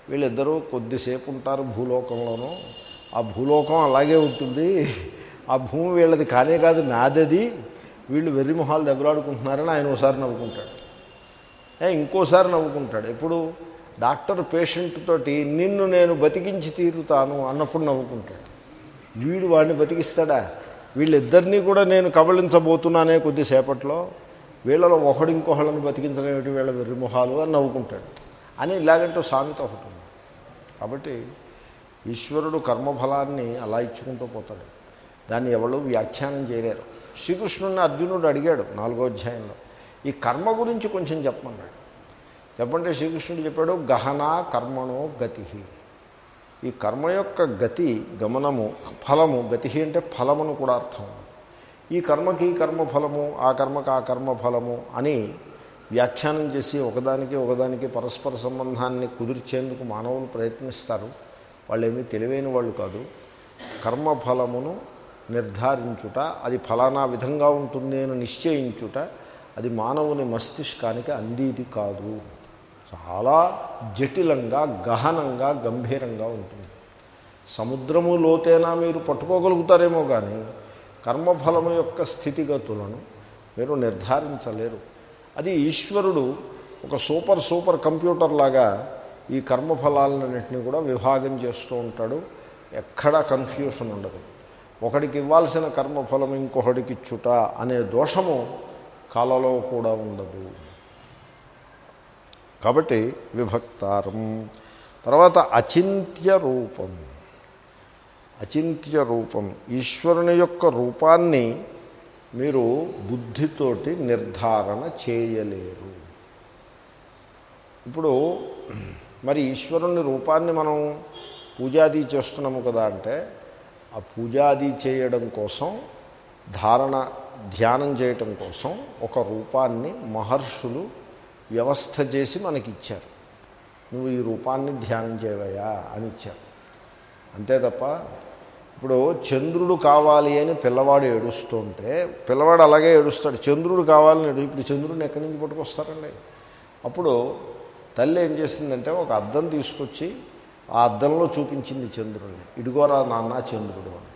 వీళ్ళిద్దరూ కొద్దిసేపు ఉంటారు భూలోకంలోనూ. ఆ భూలోకం అలాగే ఉంటుంది. ఆ భూమి వీళ్ళది కానే కాదు నాదది. వీళ్ళు వెర్రి మొహాలు దెబ్బలాడుకుంటున్నారని ఆయన ఒకసారి నవ్వుకుంటాడు. ఇంకోసారి నవ్వుకుంటాడు. ఎప్పుడు? డాక్టర్ పేషెంట్ తోటి నిన్ను నేను బతికించి తీరుతాను అన్నప్పుడు నవ్వుకుంటాడు. వీడు వాడిని బతికిస్తాడా? వీళ్ళిద్దరినీ కూడా నేను కబళించబోతున్నానే కొద్దిసేపట్లో. వీళ్ళలో ఒకడు ఇంకొకళ్ళని బతికించడం ఏమిటి? వీళ్ళ వెర్రిమొహాలు అని నవ్వుకుంటాడు. అని ఇలాగంటూ సామెత ఒకటి కాబట్టి ఈశ్వరుడు కర్మఫలాన్ని అలా ఇచ్చుకుంటూ పోతాడు. దాన్ని ఎవరు వ్యాఖ్యానం చేయలేరు. శ్రీకృష్ణుడిని అర్జునుడు అడిగాడు నాలుగో అధ్యాయంలో. ఈ కర్మ గురించి కొంచెం చెప్పమన్నాడు. చెప్పంటే శ్రీకృష్ణుడు చెప్పాడు గహనా కర్మణో గతి. ఈ కర్మ యొక్క గతి గమనము ఫలము గతి అంటే ఫలమును కూడా అర్థం ఈ కర్మకి కర్మ ఫలము ఆ కర్మకి ఆ కర్మ ఫలము అని వ్యాఖ్యానం చేసి ఒకదానికి ఒకదానికి పరస్పర సంబంధాన్ని కుదిర్చేందుకు మానవులు ప్రయత్నిస్తారు. వాళ్ళు ఏమీ తెలివైన వాళ్ళు కాదు. కర్మఫలమును నిర్ధారించుట అది ఫలానా విధంగా ఉంటుంది అని నిశ్చయించుట అది మానవుని మస్తిష్కానికి అందేది కాదు. చాలా జటిలంగా గహనంగా గంభీరంగా ఉంటుంది. సముద్రము లోతేనా మీరు పట్టుకోగలుగుతారేమో కానీ కర్మఫలము యొక్క స్థితిగతులను మీరు నిర్ధారించలేరు. అది ఈశ్వరుడు ఒక సూపర్ సూపర్ కంప్యూటర్ లాగా ఈ కర్మఫలాలన్నింటినీ కూడా విభాగం చేస్తూ ఉంటాడు. ఎక్కడా కన్ఫ్యూషన్ ఉండదు. ఒకడికి ఇవ్వాల్సిన కర్మఫలం ఇంకొకడికి ఇచ్చుట అనే దోషము కళలో కూడా ఉండదు. కాబట్టి విభక్తారం. తర్వాత అచింత్య రూపం అచింత్య రూపం ఈశ్వరుని యొక్క రూపాన్ని మీరు బుద్ధితోటి నిర్ధారణ చేయలేరు. ఇప్పుడు మరి ఈశ్వరుని రూపాన్ని మనం పూజాది చేస్తున్నాము కదా అంటే ఆ పూజాది చేయడం కోసం ధారణ ధ్యానం చేయటం కోసం ఒక రూపాన్ని మహర్షులు వ్యవస్థ చేసి మనకిచ్చారు. నువ్వు ఈ రూపాన్ని ధ్యానం చేయవయ్యా అని ఇచ్చారు. అంతే తప్ప ఇప్పుడు చంద్రుడు కావాలి అని పిల్లవాడు ఏడుస్తుంటే పిల్లవాడు అలాగే ఏడుస్తాడు. చంద్రుడు కావాలని ఏడు ఇప్పుడు చంద్రుడిని ఎక్కడి నుంచి పట్టుకొస్తారండి? అప్పుడు తల్లి ఏం చేసిందంటే ఒక అద్దం తీసుకొచ్చి ఆ అద్దంలో చూపించింది చంద్రుడిని ఇడుగోరా నాన్న చంద్రుడు అని.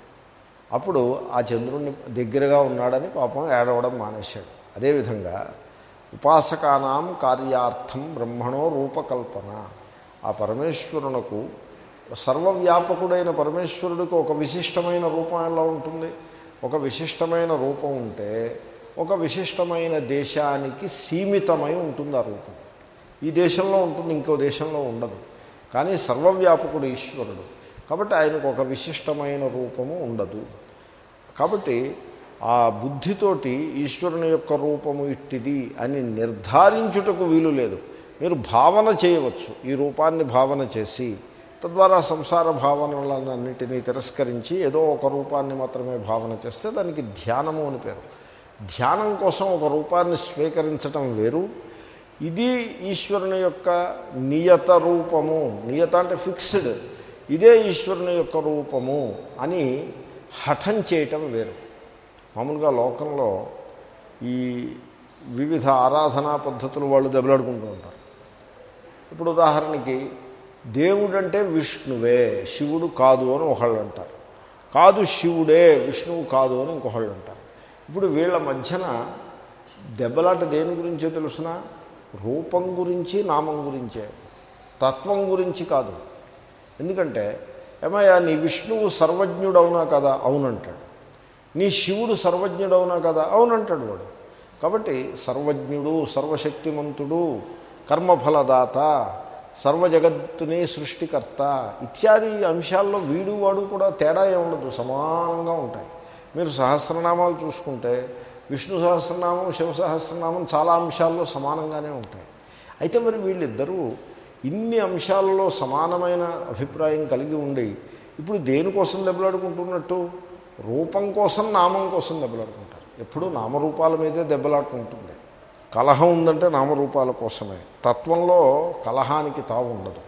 అప్పుడు ఆ చంద్రుణ్ణి దగ్గరగా ఉన్నాడని పాపం ఏడవడం మానేశాడు. అదేవిధంగా ఉపాసకానాం కార్యార్థం బ్రహ్మణో రూపకల్పన. ఆ పరమేశ్వరునకు సర్వవ్యాపకుడైన పరమేశ్వరుడికి ఒక విశిష్టమైన రూపం ఎలా ఉంటుంది? ఒక విశిష్టమైన రూపం ఉంటే ఒక విశిష్టమైన దేశానికి సీమితమై ఉంటుంది ఆ రూపం. ఈ దేశంలో ఉంటుంది ఇంకో దేశంలో ఉండదు. కానీ సర్వవ్యాపకుడు ఈశ్వరుడు. కాబట్టి ఆయనకు ఒక విశిష్టమైన రూపము ఉండదు. కాబట్టి ఆ బుద్ధితోటి ఈశ్వరుని యొక్క రూపము ఇట్టిది అని నిర్ధారించుటకు వీలు లేదు. మీరు భావన చేయవచ్చు. ఈ రూపాన్ని భావన చేసి తద్వారా సంసార భావనలన్నింటినీ తిరస్కరించి ఏదో ఒక రూపాన్ని మాత్రమే భావన చేస్తే దానికి ధ్యానము అని పేరు. ధ్యానం కోసం ఒక రూపాన్ని స్వీకరించటం వేరు. ఇది ఈశ్వరుని యొక్క నియత రూపము. నియత అంటే ఫిక్స్డ్. ఇదే ఈశ్వరుని యొక్క రూపము అని హఠం చేయటం వేరు. మామూలుగా లోకంలో ఈ వివిధ ఆరాధనా పద్ధతులు వాళ్ళు దెబ్బలాడుకుంటూ ఉంటారు. ఇప్పుడు ఉదాహరణకి దేవుడంటే విష్ణువే శివుడు కాదు అని ఒకళ్ళు అంటారు. కాదు శివుడే విష్ణువు కాదు అని ఇంకొకళ్ళు అంటారు. ఇప్పుడు వీళ్ళ మధ్యన దెబ్బలాట దేని గురించో తెలుసినా? రూపం గురించి నామం గురించే. తత్వం గురించి కాదు. ఎందుకంటే ఏమయ్యా నీ విష్ణువు సర్వజ్ఞుడవునా కదా? అవునంటాడు. నీ శివుడు సర్వజ్ఞుడవునా కదా? అవునంటాడు వాడు. కాబట్టి సర్వజ్ఞుడు సర్వశక్తిమంతుడు కర్మఫలదాత సర్వజగత్తుని సృష్టికర్త ఇత్యాది అంశాల్లో వీడు వాడు కూడా తేడా ఏముండదు సమానంగా ఉంటాయి. మీరు సహస్రనామాలు చూసుకుంటే విష్ణు సహస్రనామం శివ సహస్రనామం చాలా అంశాల్లో సమానంగానే ఉంటాయి. అయితే మరి వీళ్ళిద్దరూ ఇన్ని అంశాలలో సమానమైన అభిప్రాయం కలిగి ఉండి ఇప్పుడు దేనికోసం దెబ్బలాడుకుంటున్నట్టు? రూపం కోసం నామం కోసం దెబ్బలాడుకుంటారు. ఎప్పుడూ నామరూపాల మీదే దెబ్బలాడుకుంటుంది. కలహం ఉందంటే నామరూపాల కోసమే. తత్వంలో కలహానికి తావు ఉండదు.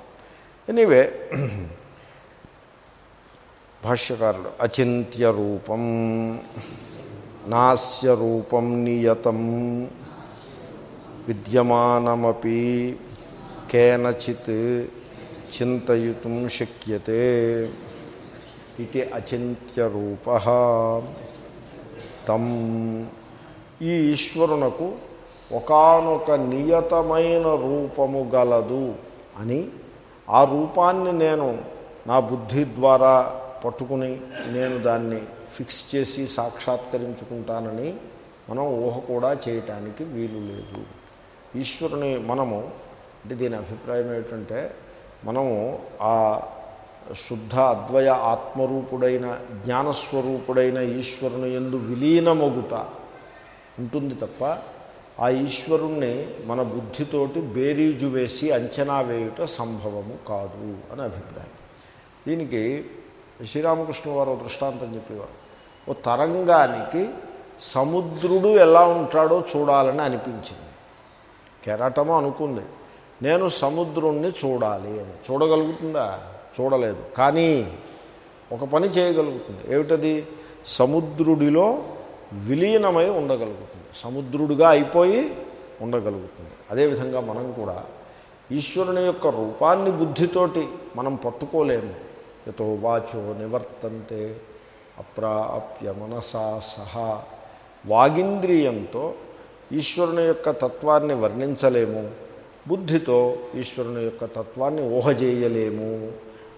ఎనీవే భాష్యకారుడు అచింత్య రూపం. నాస్య రూపం నియతం. విద్యమానమీ కేనచిత్ చింతయుతం శక్యతే ఇది అచింత్యరూప తం ఈ ఈశ్వరునకు ఒకనొక నియతమైన రూపము గలదు అని ఆ రూపాన్ని నేను నా బుద్ధి ద్వారా పట్టుకుని నేను దాన్ని ఫిక్స్ చేసి సాక్షాత్కరించుకుంటానని మనం ఊహ కూడా చేయటానికి వీలు లేదు. ఈశ్వరుని మనము అంటే దీని అభిప్రాయం ఏమిటంటే మనము ఆ శుద్ధ అద్వయ ఆత్మరూపుడైన జ్ఞానస్వరూపుడైన ఈశ్వరుని ఎందు విలీనమొగుట ఉంటుంది తప్ప ఆ ఈశ్వరుణ్ణి మన బుద్ధితోటి బేరీజు వేసి అంచనా వేయుట సంభవము కాదు అని అభిప్రాయం. దీనికి శ్రీరామకృష్ణ వారు దృష్టాంతం చెప్పేవారు. ఓ తరంగానికి సముద్రుడు ఎలా ఉంటాడో చూడాలని అనిపించింది. కెరాటమో అనుకుంది. నేను సముద్రుణ్ణి చూడాలి అని. చూడగలుగుతుందా? చూడలేదు. కానీ ఒక పని చేయగలుగుతుంది. ఏమిటది? సముద్రుడిలో విలీనమై ఉండగలుగుతుంది. సముద్రుడిగా అయిపోయి ఉండగలుగుతుంది. అదేవిధంగా మనం కూడా ఈశ్వరుని యొక్క రూపాన్ని బుద్ధితోటి మనం పట్టుకోలేము. యతో వాచో నివర్తంతే అప్రాప్య మనసా సహా వాగింద్రియంతో ఈశ్వరుని యొక్క తత్వాన్ని వర్ణించలేము బుద్ధితో ఈశ్వరుని యొక్క తత్వాన్ని ఊహజేయలేము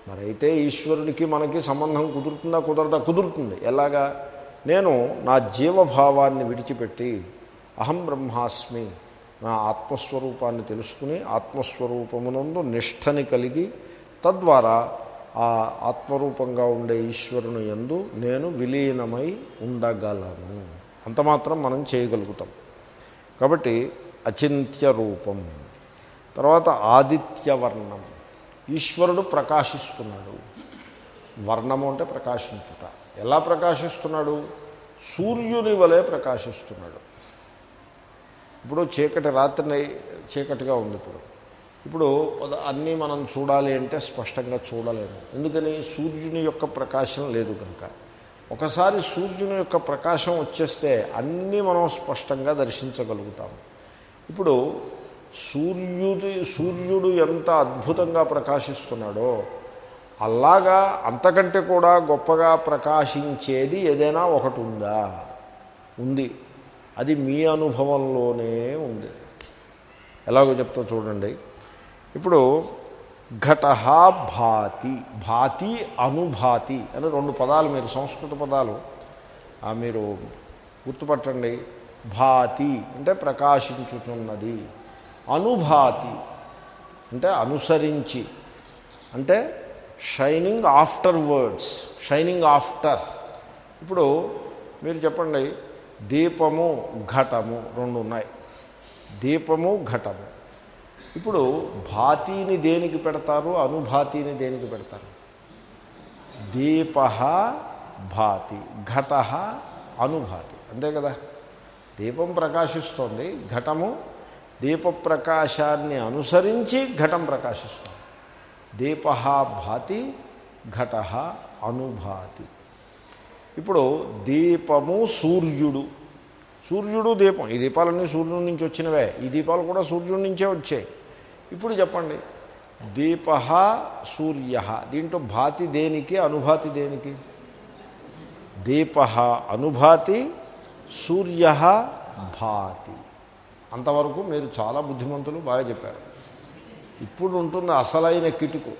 మరైతే ఈశ్వరుడికి మనకి సంబంధం కుదురుతుందా కుదరదా? కుదురుతుంది. ఎలాగా? నేను నా జీవభావాన్ని విడిచిపెట్టి అహం బ్రహ్మాస్మి నా ఆత్మస్వరూపాన్ని తెలుసుకుని ఆత్మస్వరూపమునందు నిష్ఠని కలిగి తద్వారా ఆ ఆత్మరూపంగా ఉండే ఈశ్వరుని ఎందు నేను విలీనమై ఉండగలను. అంత మాత్రం మనం చేయగలుగుతాం. కాబట్టి అచింత్య రూపం తర్వాత ఆదిత్యవర్ణం ఈశ్వరుడు ప్రకాశిస్తున్నాడు. వర్ణము అంటే ప్రకాశించుట. ఎలా ప్రకాశిస్తున్నాడు? సూర్యుని వలె ప్రకాశిస్తున్నాడు. ఇప్పుడు చీకటి రాత్రి చీకటిగా ఉంది ఇప్పుడు. ఇప్పుడు అన్నీ మనం చూడాలి అంటే స్పష్టంగా చూడలేము. ఎందుకని? సూర్యుని యొక్క ప్రకాశం లేదు కనుక. ఒకసారి సూర్యుని యొక్క ప్రకాశం వచ్చేస్తే అన్నీ మనం స్పష్టంగా దర్శించగలుగుతాము. ఇప్పుడు సూర్యుడి సూర్యుడు ఎంత అద్భుతంగా ప్రకాశిస్తున్నాడో అలాగా అంతకంటే కూడా గొప్పగా ప్రకాశించేది ఏదైనా ఒకటి ఉందా? ఉంది. అది మీ అనుభవంలోనే ఉంది. ఎలాగో చెప్తా చూడండి. ఇప్పుడు ఘట భాతి భాతి అనుభాతి అని రెండు పదాలు మీరు సంస్కృత పదాలు ఆ మీరు గుర్తుపట్టండి. భాతి అంటే ప్రకాశించుచున్నది. అనుభాతి అంటే అనుసరించి అంటే shining after words shining after. ఇప్పుడు మీరు చెప్పండి దీపము ఘటము రెండు ఉన్నాయి. దీపము ఘటము. ఇప్పుడు భాతిని దేనికి పెడతారు? అనుభాతిని దేనికి పెడతారు? దీప భాతి ఘట అనుభాతి. అంతే కదా? దీపం ప్రకాశిస్తోంది ఘటము దీప ప్రకాశాన్ని అనుసరించి ఘటం ప్రకాశిస్తుంది. దీప భాతి ఘట అనుభాతి. ఇప్పుడు దీపము సూర్యుడు. సూర్యుడు దీపం. ఈ దీపాలన్నీ సూర్యుడి నుంచి వచ్చినవే. ఈ దీపాలు కూడా సూర్యుడి నుంచే వచ్చాయి. ఇప్పుడు చెప్పండి. దీప సూర్య. దీంట్లో భాతి దేనికి అనుభాతి దేనికి? దీప అనుభాతి సూర్య భాతి. అంతవరకు మీరు చాలా బుద్ధిమంతులు బాగా చెప్పారు. ఇప్పుడు ఉంటుంది అసలైన కిటుకు.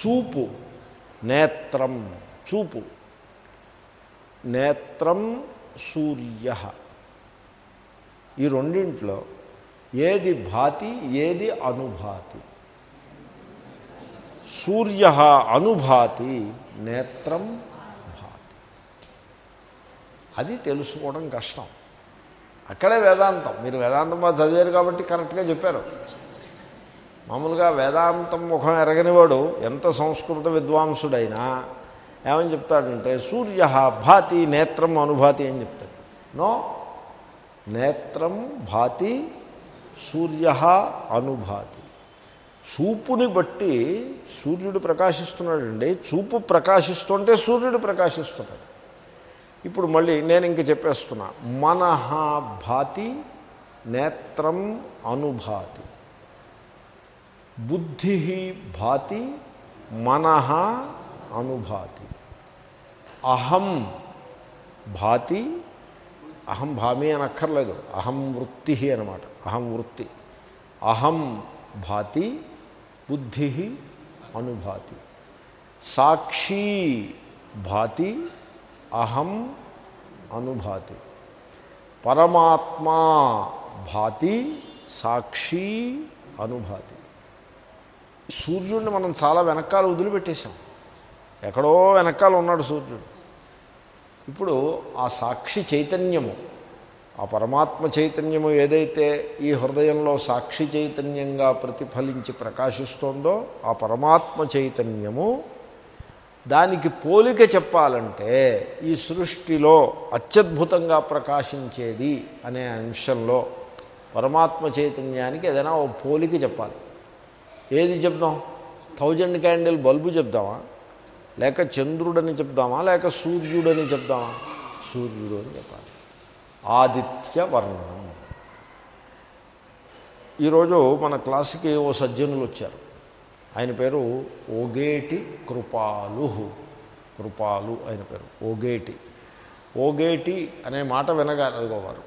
చూపు నేత్రం చూపు. నేత్రం సూర్య. ఈ రెండింట్లో ఏది భాతి ఏది అనుభాతి? సూర్య అనుభాతి నేత్రం భాతి. అది తెలుసుకోవడం కష్టం. అక్కడే వేదాంతం. మీరు వేదాంతం బాగా చదివారు కాబట్టి కరెక్ట్గా చెప్పారు. మామూలుగా వేదాంతం ముఖం ఎరగనివాడు ఎంత సంస్కృత విద్వాంసుడైనా ఏమని చెప్తాడంటే సూర్య భాతి నేత్రం అనుభాతి అని చెప్తాడు. నో నేత్రం భాతి సూర్య అనుభాతి. చూపుని బట్టి సూర్యుడు ప్రకాశిస్తున్నాడండి. చూపు ప్రకాశిస్తుంటే సూర్యుడు ప్రకాశిస్తున్నాడు. ఇప్పుడు మళ్ళీ నేను ఇంక చెప్పేస్తున్నా. మనహ భాతి నేత్రం అనుభాతి. బుద్ధి భాతి మనహ అనుభాతి. అహం భాతి అహం భామి అని అక్కర్లేదు అహం వృత్తి అనమాట. అహం వృత్తి అహం భాతి బుద్ధి అనుభాతి. సాక్షి భాతి అహం అనుభాతి. పరమాత్మా భాతి సాక్షి అనుభాతి. సూర్యుడిని మనం చాలా వెనకాల వదిలిపెట్టేశాం. ఎక్కడో వెనకాల ఉన్నాడు సూర్యుడు. ఇప్పుడు ఆ సాక్షి చైతన్యము ఆ పరమాత్మ చైతన్యము ఏదైతే ఈ హృదయంలో సాక్షి చైతన్యంగా ప్రతిఫలించి ప్రకాశిస్తోందో ఆ పరమాత్మ చైతన్యము దానికి పోలిక చెప్పాలంటే ఈ సృష్టిలో అత్యద్భుతంగా ప్రకాశించేది అనే అంశంలో పరమాత్మ చైతన్యానికి ఏదైనా ఓ పోలిక చెప్పాలి. ఏది చెప్దాం? థౌజండ్ క్యాండిల్ బల్బు చెప్దామా? లేక చంద్రుడని చెప్దామా? లేక సూర్యుడని చెప్దామా? సూర్యుడు అని చెప్పాలి. ఆదిత్యవర్ణం. ఈరోజు మన క్లాసుకి ఓ సజ్జనులు వచ్చారు. ఆయన పేరు ఓగేటి కృపాలు కృపాలు ఆయన పేరు ఓగేటి. ఓగేటి అనే మాట వినగానే అదిగోవారు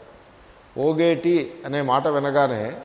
ఓగేటి అనే మాట వినగానే